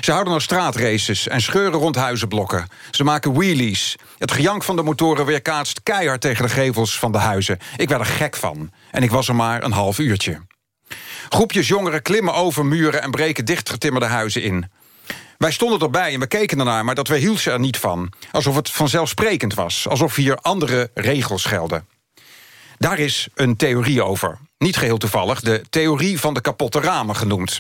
Ze houden nog straatraces en scheuren rond huizenblokken. Ze maken wheelies. Het gejank van de motoren weerkaatst keihard tegen de gevels van de huizen. Ik werd er gek van. En ik was er maar een half uurtje. Groepjes jongeren klimmen over muren en breken dichtgetimmerde huizen in. Wij stonden erbij en we keken ernaar, maar dat we hielden er niet van. Alsof het vanzelfsprekend was, alsof hier andere regels gelden. Daar is een theorie over. Niet geheel toevallig, de theorie van de kapotte ramen genoemd.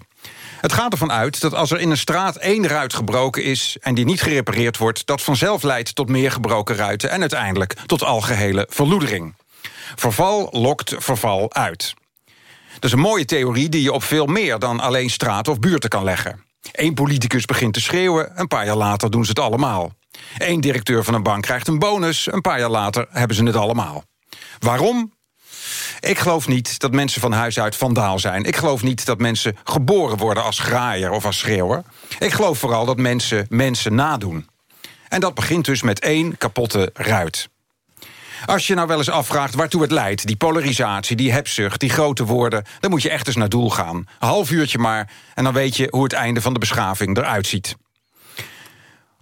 Het gaat ervan uit dat als er in een straat één ruit gebroken is... en die niet gerepareerd wordt, dat vanzelf leidt tot meer gebroken ruiten... en uiteindelijk tot algehele verloedering. Verval lokt verval uit. Dat is een mooie theorie die je op veel meer dan alleen straten of buurten kan leggen. Eén politicus begint te schreeuwen, een paar jaar later doen ze het allemaal. Eén directeur van een bank krijgt een bonus, een paar jaar later hebben ze het allemaal. Waarom? Ik geloof niet dat mensen van huis uit vandaal zijn. Ik geloof niet dat mensen geboren worden als graaier of als schreeuwer. Ik geloof vooral dat mensen mensen nadoen. En dat begint dus met één kapotte ruit. Als je nou wel eens afvraagt waartoe het leidt... die polarisatie, die hebzucht, die grote woorden... dan moet je echt eens naar doel gaan. Een half uurtje maar, en dan weet je hoe het einde van de beschaving eruit ziet.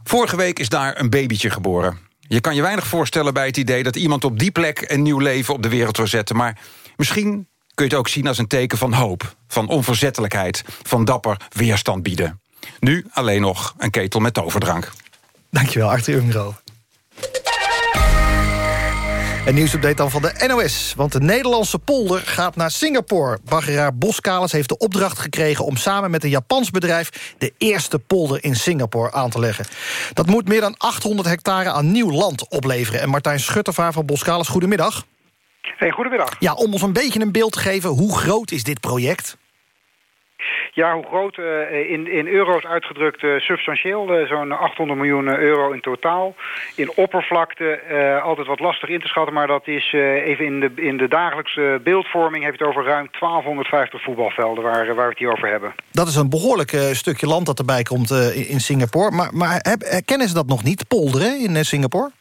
Vorige week is daar een babytje geboren. Je kan je weinig voorstellen bij het idee dat iemand op die plek... een nieuw leven op de wereld wil zetten. Maar misschien kun je het ook zien als een teken van hoop. Van onverzettelijkheid, van dapper weerstand bieden. Nu alleen nog een ketel met toverdrank. Dankjewel, Arthur Ungro. Een nieuwsupdate dan van de NOS. Want de Nederlandse polder gaat naar Singapore. Baggeraar Boskalis heeft de opdracht gekregen... om samen met een Japans bedrijf... de eerste polder in Singapore aan te leggen. Dat moet meer dan 800 hectare aan nieuw land opleveren. En Martijn Schuttervaar van Boskalis, goedemiddag. Hey, goedemiddag. Ja, om ons een beetje een beeld te geven... hoe groot is dit project? Ja, hoe groot? Uh, in, in euro's uitgedrukt uh, substantieel. Uh, Zo'n 800 miljoen euro in totaal. In oppervlakte altijd wat lastig in te schatten... maar dat is even in de, in de dagelijkse beeldvorming... heeft het over ruim 1250 voetbalvelden waar, waar we het hier over hebben. Dat is een behoorlijk stukje land dat erbij komt in Singapore. Maar, maar heb, kennen ze dat nog niet, polderen in Singapore?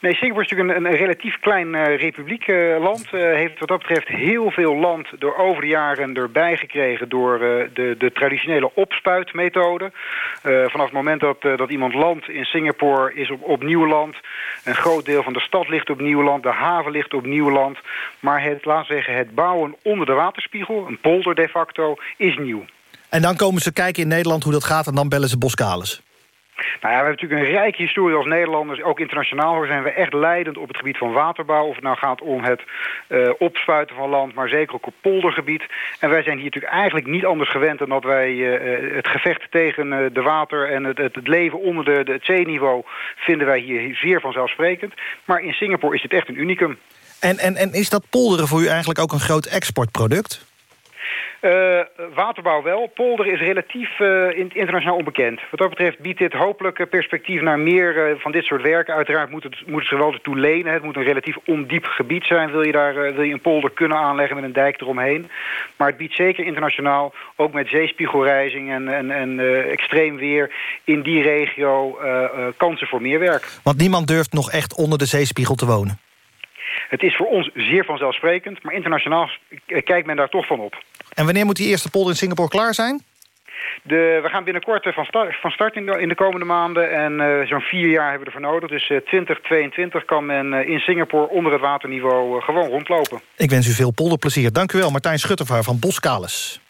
Nee, Singapore is natuurlijk een, relatief klein uh, republiek uh, land. Uh, heeft wat dat betreft heel veel land door over de jaren erbij gekregen... door de, de traditionele opspuitmethode. vanaf het moment dat, dat iemand landt in Singapore is op, nieuw land. Een groot deel van de stad ligt op nieuw land. De haven ligt op nieuw land. Maar het, laten zeggen, het bouwen onder de waterspiegel, een polder de facto, is nieuw. En dan komen ze kijken in Nederland hoe dat gaat... en dan bellen ze Boskalis. Nou ja, we hebben natuurlijk een rijke historie als Nederlanders. Ook internationaal zijn we echt leidend op het gebied van waterbouw. Of het nou gaat om het uh, opspuiten van land, maar zeker ook op poldergebied. En wij zijn hier natuurlijk eigenlijk niet anders gewend... dan dat wij uh, het gevecht tegen uh, de water en het, het, leven onder de, de, het zeeniveau... vinden wij hier zeer vanzelfsprekend. Maar in Singapore is dit echt een unicum. En, en, en is dat polderen voor u eigenlijk ook een groot exportproduct? Uh, waterbouw wel. Polder is relatief uh, internationaal onbekend. Wat dat betreft biedt dit hopelijk perspectief naar meer uh, van dit soort werken. Uiteraard moet het, moet het er wel ertoe lenen. Het moet een relatief ondiep gebied zijn. Wil je, daar, wil je een polder kunnen aanleggen met een dijk eromheen. Maar het biedt zeker internationaal, ook met zeespiegelrijzing en, en, en extreem weer... in die regio kansen voor meer werk. Want niemand durft nog echt onder de zeespiegel te wonen. Het is voor ons zeer vanzelfsprekend, maar internationaal kijkt men daar toch van op. En wanneer moet die eerste polder in Singapore klaar zijn? De, we gaan binnenkort van start, van start in, de, in de komende maanden. En uh, zo'n vier jaar hebben we ervoor nodig. Dus uh, 2022 kan men uh, in Singapore onder het waterniveau gewoon rondlopen. Ik wens u veel polderplezier. Dank u wel, Martijn Schuttervaar van Boskalis.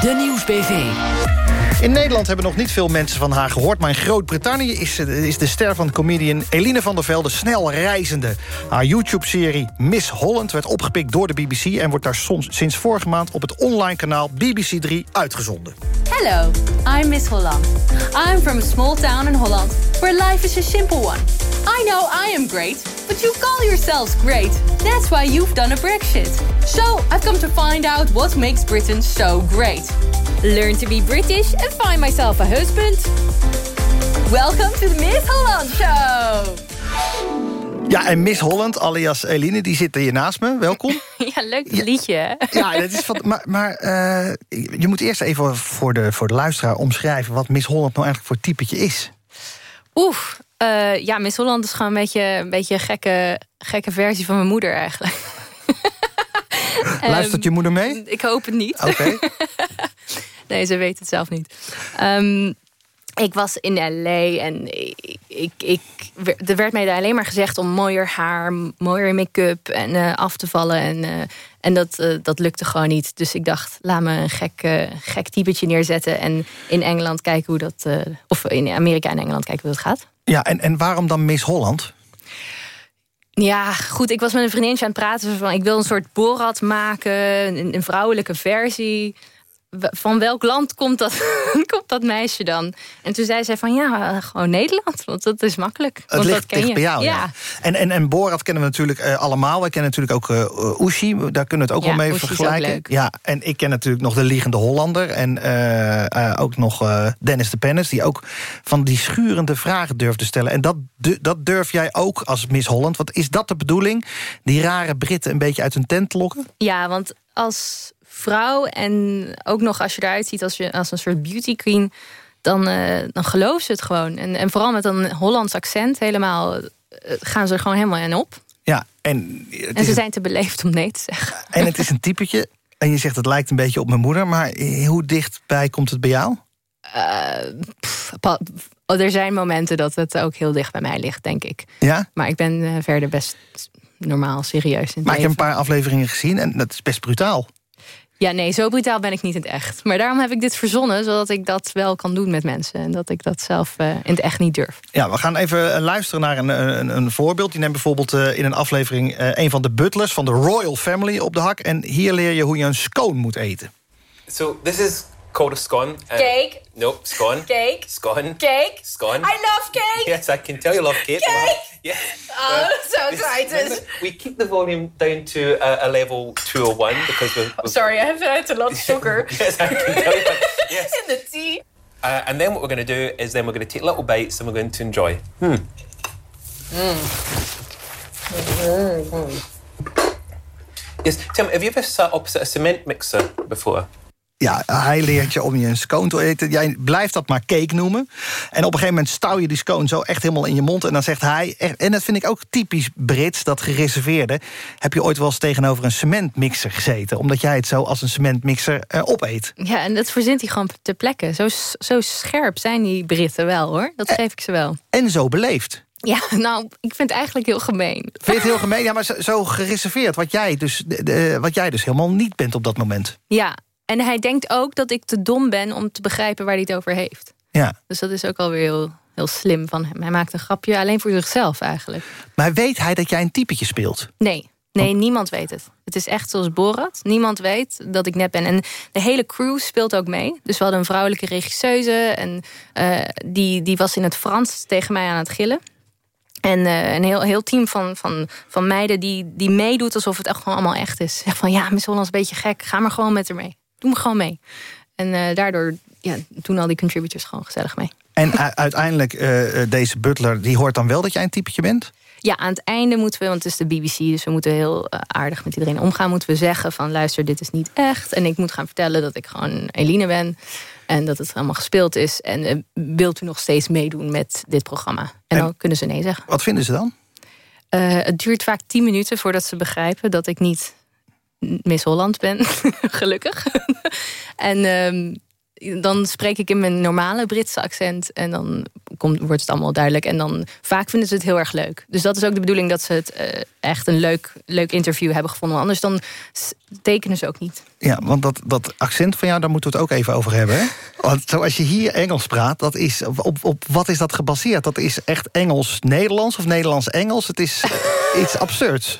De Nieuwsbv. In Nederland hebben nog niet veel mensen van haar gehoord... maar in Groot-Brittannië is, is de ster van comedian Eline van der Velde snel reizende. Haar YouTube-serie Miss Holland werd opgepikt door de BBC... en wordt daar soms, sinds vorige maand op het online kanaal BBC3 uitgezonden. Hello, I'm Miss Holland. I'm from a small town in Holland... where life is a simple one. I know I am great, but you call yourselves great. That's why you've done a Brexit. So I've come to find out what makes Britain so great. Learn to be British and find myself a husband. Welcome to the Miss Holland Show. Ja, en Miss Holland, alias Eline, die zit hier naast me. Welkom. [LAUGHS] Ja, leuk liedje. hè? Ja, dat is van, maar, maar eh, je moet eerst even voor de, voor de luisteraar omschrijven... wat Miss Holland nou eigenlijk voor typetje is. Oef, eh, ja, Miss Holland is gewoon een beetje een beetje een gekke, gekke versie van mijn moeder eigenlijk. [LAUGHS] Luistert je moeder mee? Ik hoop het niet. Oké. [LAUGHS] nee, ze weet het zelf niet. Ehm, ik was in L.A. en ik, ik, ik, er werd mij daar alleen maar gezegd om mooier haar, mooier make-up en eh, af te vallen. En, eh, en dat, eh, dat lukte gewoon niet. Dus ik dacht, laat me een gek, gek typetje neerzetten. En in Engeland kijken hoe dat. of in Amerika en Engeland kijken hoe dat gaat. Ja, en, en waarom dan Miss Holland? Ja, goed. Ik was met een vriendinnetje aan het praten. Van, ik wil een soort Borat maken, een, een vrouwelijke versie. Van welk land komt dat, [LAUGHS] komt dat meisje dan? En toen zei zij van ja, gewoon Nederland. Want dat is makkelijk. Het want ligt dat ken dicht je. bij jou, ja. En, en, en Borat kennen we natuurlijk eh, allemaal. Wij kennen natuurlijk ook eh Oeshi. Daar kunnen we het ook Ja, wel mee vergelijken. Ja, en ik ken natuurlijk nog de Liegende Hollander. En eh, ook nog Dennis de Pennis. Die ook van die schurende vragen durft te stellen. En dat, dat durf jij ook als Miss Holland. Want is dat de bedoeling? Die rare Britten een beetje uit hun tent lokken? Ja, want als vrouw en ook nog als je eruit ziet als, je, als een soort beauty queen... dan, eh, dan geloven ze het gewoon. En, en vooral met een Hollands accent helemaal... eh, gaan ze er gewoon helemaal in op. Ja, en, En ze zijn te beleefd om nee te zeggen. en het is een typetje. En je zegt het lijkt een beetje op mijn moeder. Maar hoe dichtbij komt het bij jou? Eh, pff, oh, er zijn momenten dat het ook heel dicht bij mij ligt, denk ik. Ja? Maar ik ben verder best normaal, serieus in het Maar ik heb een paar afleveringen gezien en dat is best brutaal. Ja, nee, zo brutaal ben ik niet in het echt. Maar daarom heb ik dit verzonnen, zodat ik dat wel kan doen met mensen. En dat ik dat zelf eh, in het echt niet durf. Ja, we gaan even eh, luisteren naar een, een, een voorbeeld. Die neemt bijvoorbeeld eh, in een aflevering eh, een van de butlers van de Royal Family op de hak. En hier leer je hoe je een scone moet eten. So this is called a scone. Uh, Cake. No, scone. Cake. Scone. Cake. Scone. I love cake. Yes, I can tell you love cake. Cake. Yeah. Oh, so excited. We keep the volume down to uh, a level 201 because we're... we're Sorry, I have had a lot of sugar [LAUGHS] yes, I can tell you. Yes. [LAUGHS] in the tea. Uh, and then what we're going to do is then we're going to take little bites and we're going to enjoy. Hmm. Mmm. Yes, Tim, have you ever sat opposite a cement mixer before? Ja, hij leert je om je een scone te eten. Jij blijft dat maar cake noemen. En op een gegeven moment stouw je die scone zo echt helemaal in je mond. En dan zegt hij, en dat vind ik ook typisch Brits, dat gereserveerde. Heb je ooit wel eens tegenover een cementmixer gezeten? Omdat jij het zo als een cementmixer eh, opeet. Ja, en dat verzint hij gewoon ter plekke. Zo, zo scherp zijn die Britten wel, hoor. Dat geef ik ze wel. En zo beleefd. Ja, [LAUGHS] nou, ik vind het eigenlijk heel gemeen. Vind je het heel gemeen? Ja, maar zo, zo gereserveerd. Wat jij, dus, de- de- wat jij dus helemaal niet bent op dat moment. Ja, en hij denkt ook dat ik te dom ben om te begrijpen waar hij het over heeft. Ja. Dus dat is ook alweer heel, heel slim van hem. Hij maakt een grapje alleen voor zichzelf eigenlijk. Maar weet hij dat jij een typetje speelt? Nee, nee, niemand weet het. Het is echt zoals Borat. Niemand weet dat ik net ben. En de hele crew speelt ook mee. Dus we hadden een vrouwelijke regisseuse. En eh, die, die was in het Frans tegen mij aan het gillen. En eh, een heel, heel team van, van, van meiden die, die meedoet alsof het echt gewoon allemaal echt is. Zeg van ja, Miss Holland is een beetje gek. Ga maar gewoon met haar mee. Doe maar gewoon mee. En eh, daardoor ja, doen al die contributors gewoon gezellig mee. En uiteindelijk, eh, eh, deze butler, die hoort dan wel dat jij een typetje bent? Ja, aan het einde moeten we, want het is de BBC, dus we moeten heel aardig met iedereen omgaan. Moeten we zeggen van luister, dit is niet echt. En ik moet gaan vertellen dat ik gewoon Eline ben. En dat het allemaal gespeeld is. En wilt u nog steeds meedoen met dit programma? En, dan kunnen ze nee zeggen. Wat vinden ze dan? Het duurt vaak tien minuten voordat ze begrijpen dat ik niet Miss Holland ben. [LAUGHS] Gelukkig. [LAUGHS] en ehm, dan spreek ik in mijn normale Britse accent. En dan komt, wordt het allemaal duidelijk. En dan vaak vinden ze het heel erg leuk. Dus dat is ook de bedoeling dat ze het eh, echt een leuk, leuk interview hebben gevonden. Anders dan tekenen ze ook niet. Ja, want dat, dat accent van jou, daar moeten we het ook even over hebben. Hè? [LAUGHS] Want zoals je hier Engels praat, dat is, op, op wat is dat gebaseerd? Dat is echt Engels-Nederlands of Nederlands-Engels? Het is iets absurds.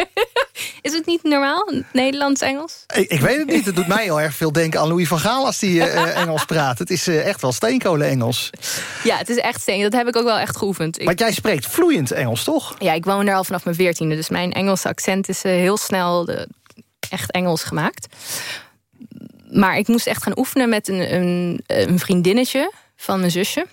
Is het niet normaal? Nederlands-Engels? Ik, ik weet het niet, het doet mij heel erg veel denken aan Louis van Gaal... als die eh, eh, Engels praat. Het is eh, echt wel steenkolen-Engels. Ja, het is echt steen. Dat heb ik ook wel echt geoefend. Ik- Want jij spreekt vloeiend Engels, toch? Ja, ik woon daar al vanaf mijn veertiende. Dus mijn Engelse accent is heel snel de, echt Engels gemaakt. Maar ik moest echt gaan oefenen met een, een, een vriendinnetje van mijn zusje.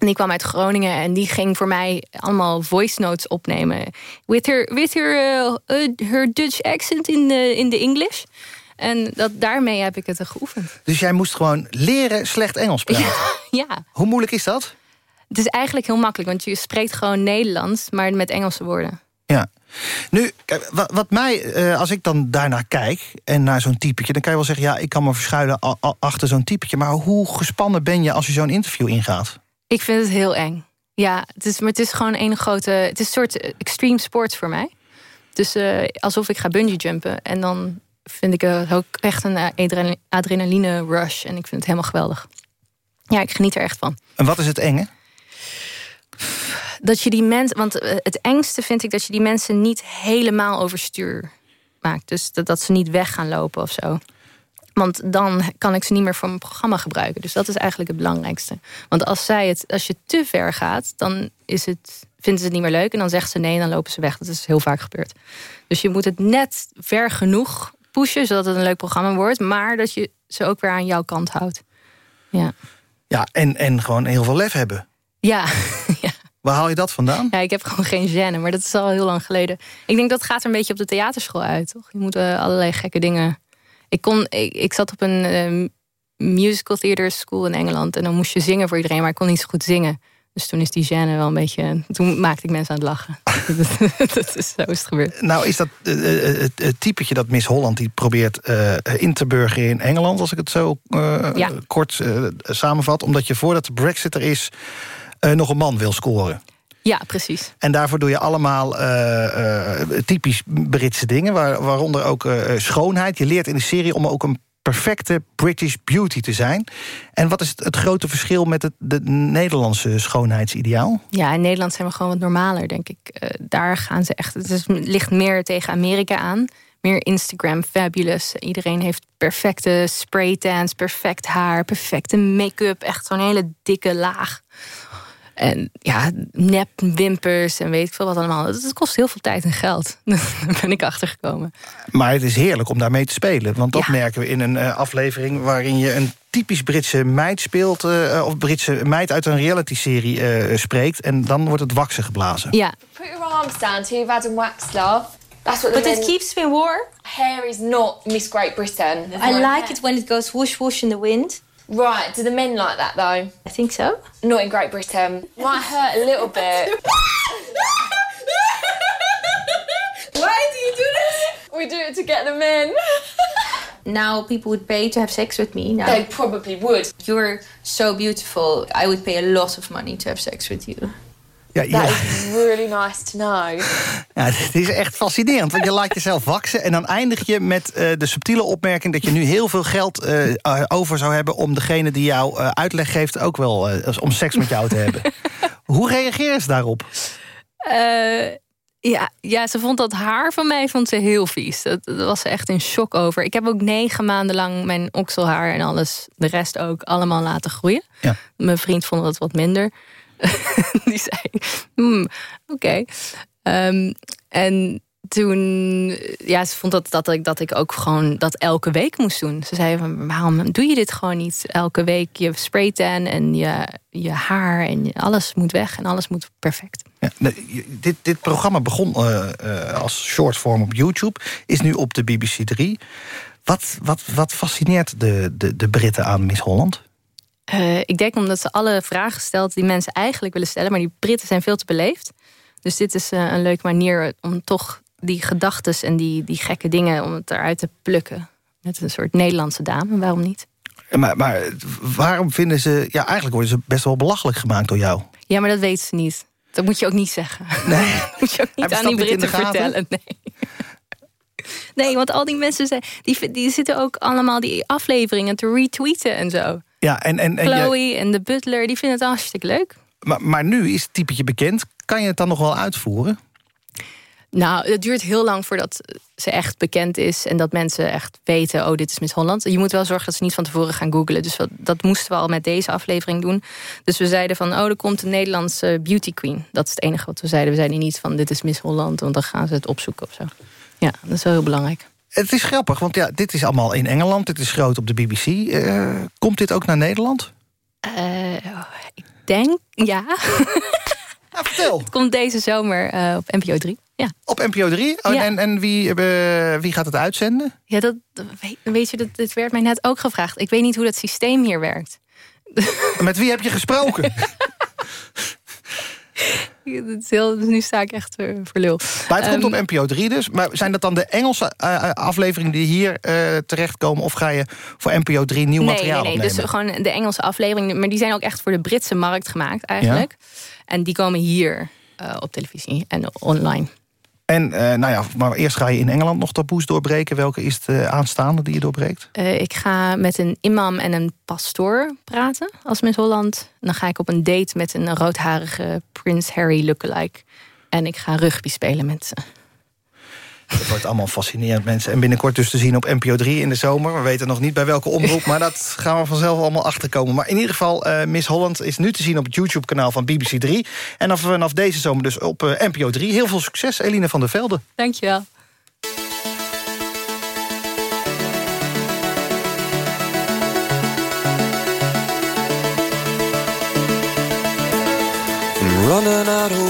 En die kwam uit Groningen en die ging voor mij allemaal voice notes opnemen. With her, with her, uh, uh, her Dutch accent in the, in the English. En dat, daarmee heb ik het geoefend. Dus jij moest gewoon leren slecht Engels praten? [LAUGHS] Ja. Hoe moeilijk is dat? Het is eigenlijk heel makkelijk, want je spreekt gewoon Nederlands, maar met Engelse woorden. Ja. Nu, wat, mij, eh, als ik dan daarnaar kijk en naar zo'n typetje... dan kan je wel zeggen, ja, ik kan me verschuilen achter zo'n typetje. Maar hoe gespannen ben je als je zo'n interview ingaat? Ik vind het heel eng. Ja, het is, maar het is gewoon een grote. Het is een soort extreme sports voor mij. Dus eh, alsof ik ga bungee jumpen. En dan vind ik het ook echt een adrenali- adrenaline rush. En ik vind het helemaal geweldig. Ja, ik geniet er echt van. En wat is het enge? Dat je die mensen. Want eh, het engste vind ik dat je die mensen niet helemaal overstuur maakt. Dus dat, dat ze niet weg gaan lopen of zo. Want dan kan ik ze niet meer voor mijn programma gebruiken. Dus dat is eigenlijk het belangrijkste. Want als, zij het, als je te ver gaat, dan is het, vinden ze het niet meer leuk. En dan zegt ze nee en dan lopen ze weg. Dat is heel vaak gebeurd. Dus je moet het net ver genoeg pushen, zodat het een leuk programma wordt. Maar dat je ze ook weer aan jouw kant houdt. Ja, Ja, en, en gewoon heel veel lef hebben. ja. [LAUGHS] Waar haal je dat vandaan? Ja, ik heb gewoon geen gêne, maar dat is al heel lang geleden. Ik denk dat gaat er een beetje op de theaterschool uit, toch? Je moet eh, allerlei gekke dingen. Ik, kon, ik, ik zat op een eh, musical theater school in Engeland en dan moest je zingen voor iedereen, maar ik kon niet zo goed zingen. Dus toen is die gêne wel een beetje. Toen maakte ik mensen aan het lachen. [LAUGHS] dat is, zo is het gebeurd. Nou, is dat eh, eh, het, het typetje dat Miss Holland die probeert eh, in te burgeren in Engeland, als ik het zo eh, Ja. kort eh, samenvat, omdat je voordat de Brexit er is, eh, nog een man wil scoren. Ja, precies. En daarvoor doe je allemaal eh, eh, typisch Britse dingen, waar, waaronder ook eh, schoonheid. Je leert in de serie om ook een perfecte British beauty te zijn. En wat is het, het grote verschil met het de Nederlandse schoonheidsideaal? Ja, in Nederland zijn we gewoon wat normaler, denk ik. Daar gaan ze echt. Het is, ligt meer tegen Amerika aan. Meer Instagram, fabulous. Iedereen heeft perfecte spraytans, perfect haar, perfecte make-up. Echt zo'n hele dikke laag. En ja, nep wimpers en weet ik veel wat allemaal. Het kost heel veel tijd en geld. [LAUGHS] Daar ben ik achter gekomen. Maar het is heerlijk om daarmee te spelen. Want dat merken we in een eh, aflevering waarin je een typisch Britse meid speelt. eh, of Britse meid uit een reality-serie eh, spreekt. En dan wordt het waksen geblazen. Ja. Put your arms down till you've had them waxed, love. That's what But it keeps me warm. Hair is not Miss Great Britain. I like it when it goes whoosh whoosh in the wind. Right, do the men like that though? I think so. Not in Great Britain. Might hurt a little [LAUGHS] bit. Why do you do this? We do it to get the men. [LAUGHS] Now people would pay to have sex with me. Now They probably would. you're so beautiful. I would pay a lot of money to have sex with you. Ja, That ja. is really nice to know. Ja, het is echt fascinerend, want je laat jezelf waksen... en dan eindig je met eh, de subtiele opmerking... dat je nu heel veel geld eh, eh, over zou hebben... om degene die jou eh, uitleg geeft ook wel eh, om seks met jou te hebben. [LAUGHS] Hoe reageer ze daarop? Eh, ja, ja, ze vond dat haar van mij vond ze heel vies. Dat, dat was ze echt in shock over. Ik heb ook negen maanden lang mijn okselhaar en alles, de rest ook, allemaal laten groeien. Ja. Mijn vriend vond dat wat minder. [LAUGHS] Die zei, hmm, oké. Ehm, en toen, ja, ze vond dat, dat, ik, dat ik ook gewoon dat elke week moest doen. Ze zei, van, waarom doe je dit gewoon niet elke week? Je spraytan en je, je haar en alles moet weg en alles moet perfect. Ja, dit, dit programma begon eh, eh, als shortform op YouTube... is nu op de BBC 3. Wat, wat, wat fascineert de, de, de Britten aan Miss Holland? Eh, ik denk omdat ze alle vragen stelt die mensen eigenlijk willen stellen. Maar die Britten zijn veel te beleefd. Dus dit is eh, een leuke manier om toch die gedachtes en die, die gekke dingen... om het eruit te plukken. Met een soort Nederlandse dame, waarom niet? Maar, maar waarom vinden ze... Ja, eigenlijk worden ze best wel belachelijk gemaakt door jou. Ja, maar dat weet ze niet. Dat moet je ook niet zeggen. Nee. [LAUGHS] dat moet je ook niet aan die Britten vertellen. Nee. nee, want al die mensen zijn, die, die zitten ook allemaal die afleveringen te retweeten en zo. Ja, en, en, en Chloe je- en de butler, die vinden het hartstikke leuk. maar, maar nu is het typetje bekend. Kan je het dan nog wel uitvoeren? Nou, het duurt heel lang voordat ze echt bekend is... en dat mensen echt weten, oh, dit is Miss Holland. Je moet wel zorgen dat ze niet van tevoren gaan googlen. Dus wat- dat moesten we al met deze aflevering doen. Dus we zeiden van, oh, er komt een Nederlandse beauty queen. Dat is het enige wat we zeiden. We zeiden niet van, dit is Miss Holland... want dan gaan ze het opzoeken of zo. Ja, dat is wel heel belangrijk. Het is grappig, want ja, dit is allemaal in Engeland. Dit is groot op de BBC. Eh, komt dit ook naar Nederland? Eh, ik denk, ja. [LAUGHS] Nou, vertel. Het komt deze zomer eh, op NPO 3. Ja. Op NPO 3? Oh, Ja. En, en wie, wie gaat het uitzenden? Ja, dat, weet je, dat, dit werd mij net ook gevraagd. Ik weet niet hoe dat systeem hier werkt. Met wie heb je gesproken? [LAUGHS] [LAUGHS] Het is heel, dus nu sta ik echt uh, voor lul. Maar het komt Ehm, op NPO 3 dus. Maar zijn dat dan de Engelse eh, afleveringen die hier eh, terechtkomen? Of ga je voor NPO 3 nieuw nee, materiaal nee, nee. opnemen? Dus gewoon de Engelse aflevering. Maar die zijn ook echt voor de Britse markt gemaakt eigenlijk. En die komen hier eh, op televisie en online. En eh, nou ja, maar eerst ga je in Engeland nog taboes doorbreken. Welke is de aanstaande die je doorbreekt? Eh, ik ga met een imam en een pastoor praten als Miss Holland. Dan ga ik op een date met een roodharige Prince Harry lookalike. En ik ga rugby spelen met ze. Het wordt allemaal fascinerend, mensen. En binnenkort dus te zien op NPO 3 in de zomer. We weten nog niet bij welke omroep, maar dat gaan we vanzelf allemaal achterkomen. Maar in ieder geval, eh, Miss Holland is nu te zien op het YouTube-kanaal van BBC 3. En dan vanaf deze zomer dus op eh, NPO 3. Heel veel succes, Eline van der Velde. Dankjewel. Running out of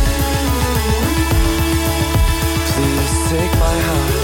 Take my hand.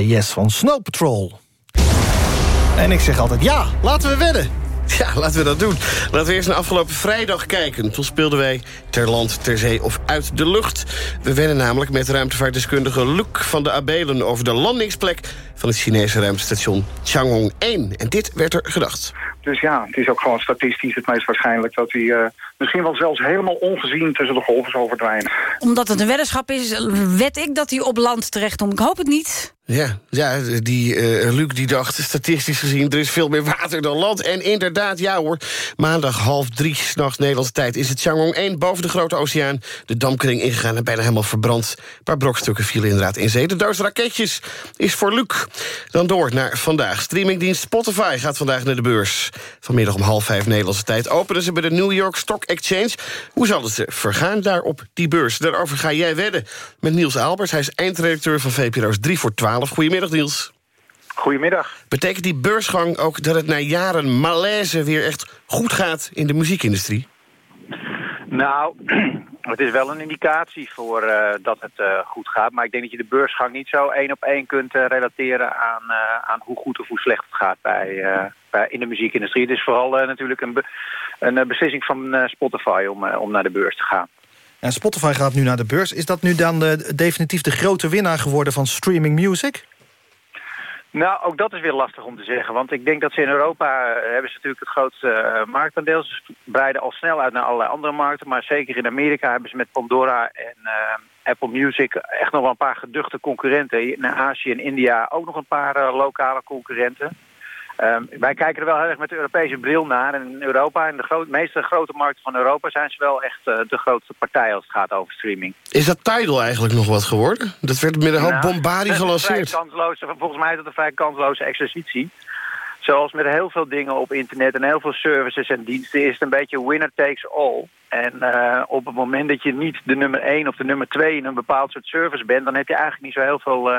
Yes van Snow Patrol. En ik zeg altijd ja, laten we wedden. [LAUGHS] Ja, laten we dat doen. Laten we eerst naar afgelopen vrijdag kijken. Toen speelden wij ter land, ter zee of uit de lucht. We wennen namelijk met ruimtevaartdeskundige Luc van de Abelen... over de landingsplek van het Chinese ruimtestation Chang'e 1. En dit werd er gedacht. Dus ja, het is ook gewoon statistisch het meest waarschijnlijk... dat hij eh, misschien wel zelfs helemaal ongezien tussen de golven zal verdwijnen. Omdat het een weddenschap is, wed ik dat hij op land terechtkomt. Ik hoop het niet. Ja, ja die, eh, Luc die dacht, statistisch gezien... er is veel meer water dan land. En inderdaad, ja hoor, maandag half drie... s'nachts Nederlandse tijd is het Chang'e 1 boven de Grote Oceaan... de dampkring ingegaan en bijna helemaal verbrand. Een paar brokstukken vielen inderdaad in zee. De doos raketjes is voor Luc. Dan door naar vandaag. Streamingdienst Spotify gaat vandaag naar de beurs. Vanmiddag om half vijf Nederlandse tijd openen ze bij de New York Stock Exchange. Hoe zal het ze vergaan daar op die beurs? Daarover ga jij wedden met Niels Albers. Hij is eindredacteur van VPRO's 3 voor 12. Goedemiddag Niels. Goedemiddag. Betekent die beursgang ook dat het na jaren malaise... weer echt goed gaat in de muziekindustrie? Nou, [CLEARS THROAT] het is wel een indicatie voor uh, dat het uh, goed gaat. Maar ik denk dat je de beursgang niet zo één op één kunt uh, relateren aan, aan hoe goed of hoe slecht het gaat bij, bij in de muziekindustrie. Het is vooral natuurlijk een, een beslissing van Spotify om, om naar de beurs te gaan. En Spotify gaat nu naar de beurs. Is dat nu dan definitief de grote winnaar geworden van streaming music? Nou, ook dat is weer lastig om te zeggen. Want ik denk dat ze in Europa uh, hebben ze natuurlijk het grootste uh, marktaandeel. Ze breiden al snel uit naar allerlei andere markten. Maar zeker in Amerika hebben ze met Pandora en uh, Apple Music... echt nog wel een paar geduchte concurrenten. In Azië en India ook nog een paar lokale concurrenten. Um, wij kijken er wel heel erg met de Europese bril naar. En in Europa, in de groot, meeste grote markten van Europa... zijn ze wel echt uh, de grootste partij als het gaat over streaming. Is dat Tidal eigenlijk nog wat geworden? Dat werd met een hoop nou, bombardie gelanceerd. Kansloze, volgens mij is dat een vrij kansloze exercitie. Zoals met heel veel dingen op internet en heel veel services en diensten... is het een beetje winner takes all. En uh, op het moment dat je niet de nummer 1 of de nummer 2 in een bepaald soort service bent... dan heb je eigenlijk niet zo heel veel... Uh,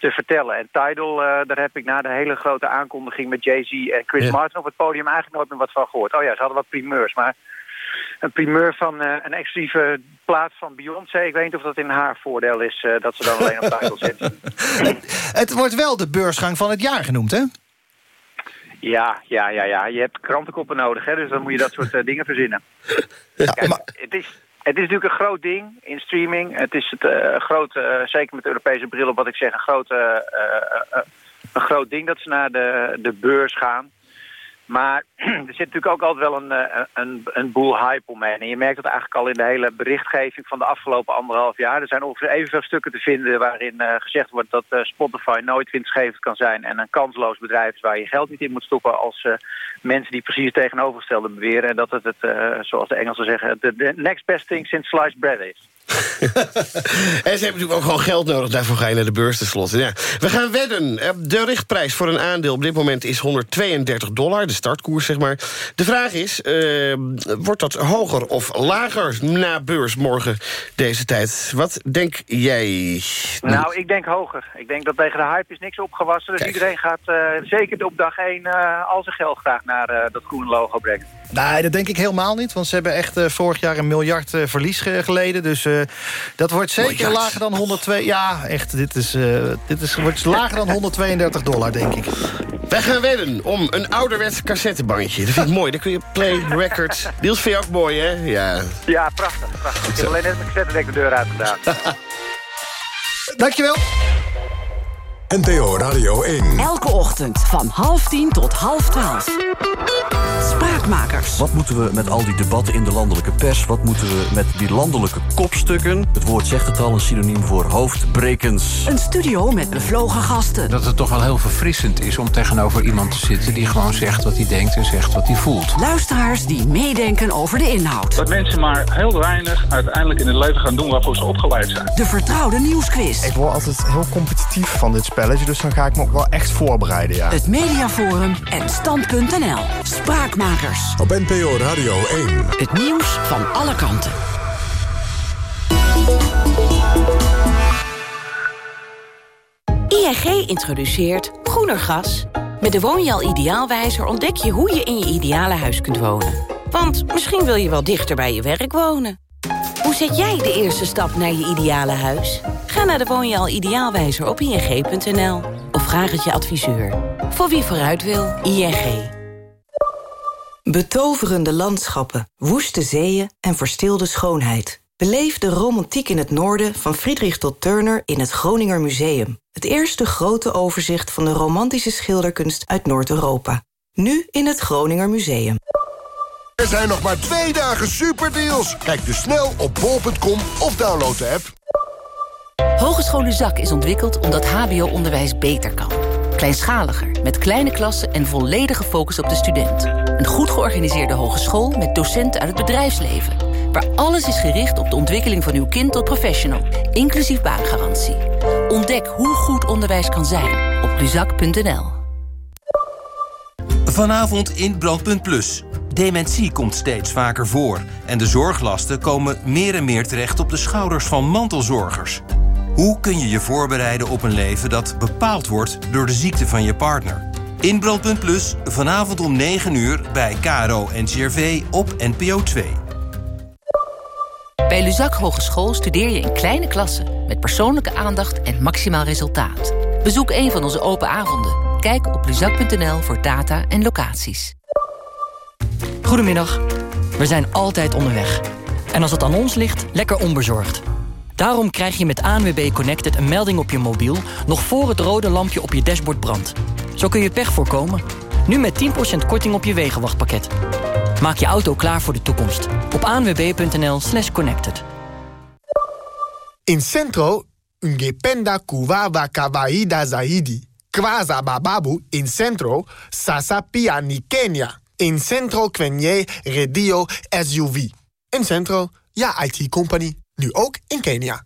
te vertellen. En Tidal, uh, daar heb ik na de hele grote aankondiging met Jay-Z en Chris Martin op het podium eigenlijk nooit meer wat van gehoord. Oh ja, ze hadden wat primeurs, maar een primeur van uh, een exclusieve plaats van Beyoncé. Ik weet niet of dat in haar voordeel is uh, dat ze dan alleen op Tidal zit. [LAUGHS] het wordt wel de beursgang van het jaar genoemd, hè? Ja, ja, ja, ja. Je hebt krantenkoppen nodig, hè, dus dan moet je dat soort dingen verzinnen. Ja, Kijk, maar... het is het is natuurlijk een groot ding in streaming. Het is het, uh, groot, uh, zeker met de Europese bril op wat ik zeg, een groot, uh, een groot ding dat ze naar de, de beurs gaan. Maar [CLEARS THROAT] er zit natuurlijk ook altijd wel een, eh, een, een boel hype omheen. En je merkt dat eigenlijk al in de hele berichtgeving van de afgelopen anderhalf jaar. Er zijn ongeveer evenveel stukken te vinden waarin uh, gezegd wordt dat uh, Spotify nooit winstgevend kan zijn. En een kansloos bedrijf is waar je geld niet in moet stoppen als mensen die precies tegenovergestelde beweren. En dat het, het zoals de Engelsen zeggen, de next best thing since sliced bread is. [LAUGHS] en ze hebben natuurlijk ook gewoon geld nodig. Daarvoor ga je naar de beurs tenslotte. Ja. We gaan wedden. De richtprijs voor een aandeel op dit moment is 132 dollar. De startkoers, zeg maar. De vraag is, uh, wordt dat hoger of lager na beurs morgen deze tijd? Wat denk jij? Nou, ik denk hoger. Ik denk dat tegen de hype is niks opgewassen. Dus iedereen gaat uh, zeker op dag 1 uh, eh, al zijn geld graag naar dat groene logo brengen. Nee, dat denk ik helemaal niet. Want ze hebben echt vorig jaar een miljard verlies geleden. Dus dat wordt zeker lager dan 102... Ja, echt, dit, is, dit is, wordt lager dan 132 dollar, denk ik. Wij gaan wedden om een ouderwets cassettebandje. Dat vind ik mooi. Dan kun je play, records. Niels vind je ook mooi, hè? Ja, ja prachtig. prachtig. Ik heb alleen net mijn cassettedek de deur uit gedaan. [LAUGHS] Dankjewel. NPO Radio 1. Elke ochtend van half tien tot half twaalf. Spraakmakers. Wat moeten we met al die debatten in de landelijke pers? Wat moeten we met die landelijke kopstukken? Het woord zegt het al, een synoniem voor hoofdbrekens. Een studio met bevlogen gasten. Dat het toch wel heel verfrissend is om tegenover iemand te zitten... die gewoon zegt wat hij denkt en zegt wat hij voelt. Luisteraars die meedenken over de inhoud. Dat mensen maar heel weinig uiteindelijk in het leven gaan doen waarvoor ze opgeleid zijn. De vertrouwde nieuwsquiz. Ik word altijd heel competitief van dit spelletje... dus dan ga ik me ook wel echt voorbereiden, ja. Het Mediaforum en Stand.nl. Spraakmakers. Op NPO Radio 1. Het nieuws van alle kanten. ING introduceert groener gas. Met de Woonjaal Ideaalwijzer ontdek je hoe je in je ideale huis kunt wonen. Want misschien wil je wel dichter bij je werk wonen. Hoe zet jij de eerste stap naar je ideale huis? Ga naar de Woonjaal Ideaalwijzer op ing.nl. Of vraag het je adviseur. Voor wie vooruit wil, ING. Betoverende landschappen, woeste zeeën en verstilde schoonheid. Beleef de romantiek in het noorden van Friedrich tot Turner in het Groninger Museum. Het eerste grote overzicht van de romantische schilderkunst uit Noord-Europa. Nu in het Groninger Museum. Er zijn nog maar twee dagen superdeals. Kijk dus snel op bol.com of download de app. Hogeschool Zak is ontwikkeld omdat hbo-onderwijs beter kan. Kleinschaliger, met kleine klassen en volledige focus op de student. Een goed georganiseerde hogeschool met docenten uit het bedrijfsleven. Waar alles is gericht op de ontwikkeling van uw kind tot professional. Inclusief baangarantie. Ontdek hoe goed onderwijs kan zijn op luzak.nl. Vanavond in Brandpunt Plus. Dementie komt steeds vaker voor. En de zorglasten komen meer en meer terecht op de schouders van mantelzorgers. Hoe kun je je voorbereiden op een leven dat bepaald wordt door de ziekte van je partner? In Brandpunt Plus, vanavond om 9 uur bij KRO NCRV op NPO 2. Bij Luzak Hogeschool studeer je in kleine klassen... met persoonlijke aandacht en maximaal resultaat. Bezoek een van onze open avonden. Kijk op luzak.nl voor data en locaties. Goedemiddag. We zijn altijd onderweg. En als het aan ons ligt, lekker onbezorgd. Daarom krijg je met ANWB Connected een melding op je mobiel... nog voor het rode lampje op je dashboard brandt. Zo kun je pech voorkomen. Nu met 10% korting op je wegenwachtpakket. Maak je auto klaar voor de toekomst. Op anwb.nl slash connected. In Centro, ungependa kuwawa kawaida zaidi. Kwaza bababu in Centro, sasa pia ni Kenya. In Centro kwenye redio SUV. In Centro, ja IT-company. Nu ook in Kenia.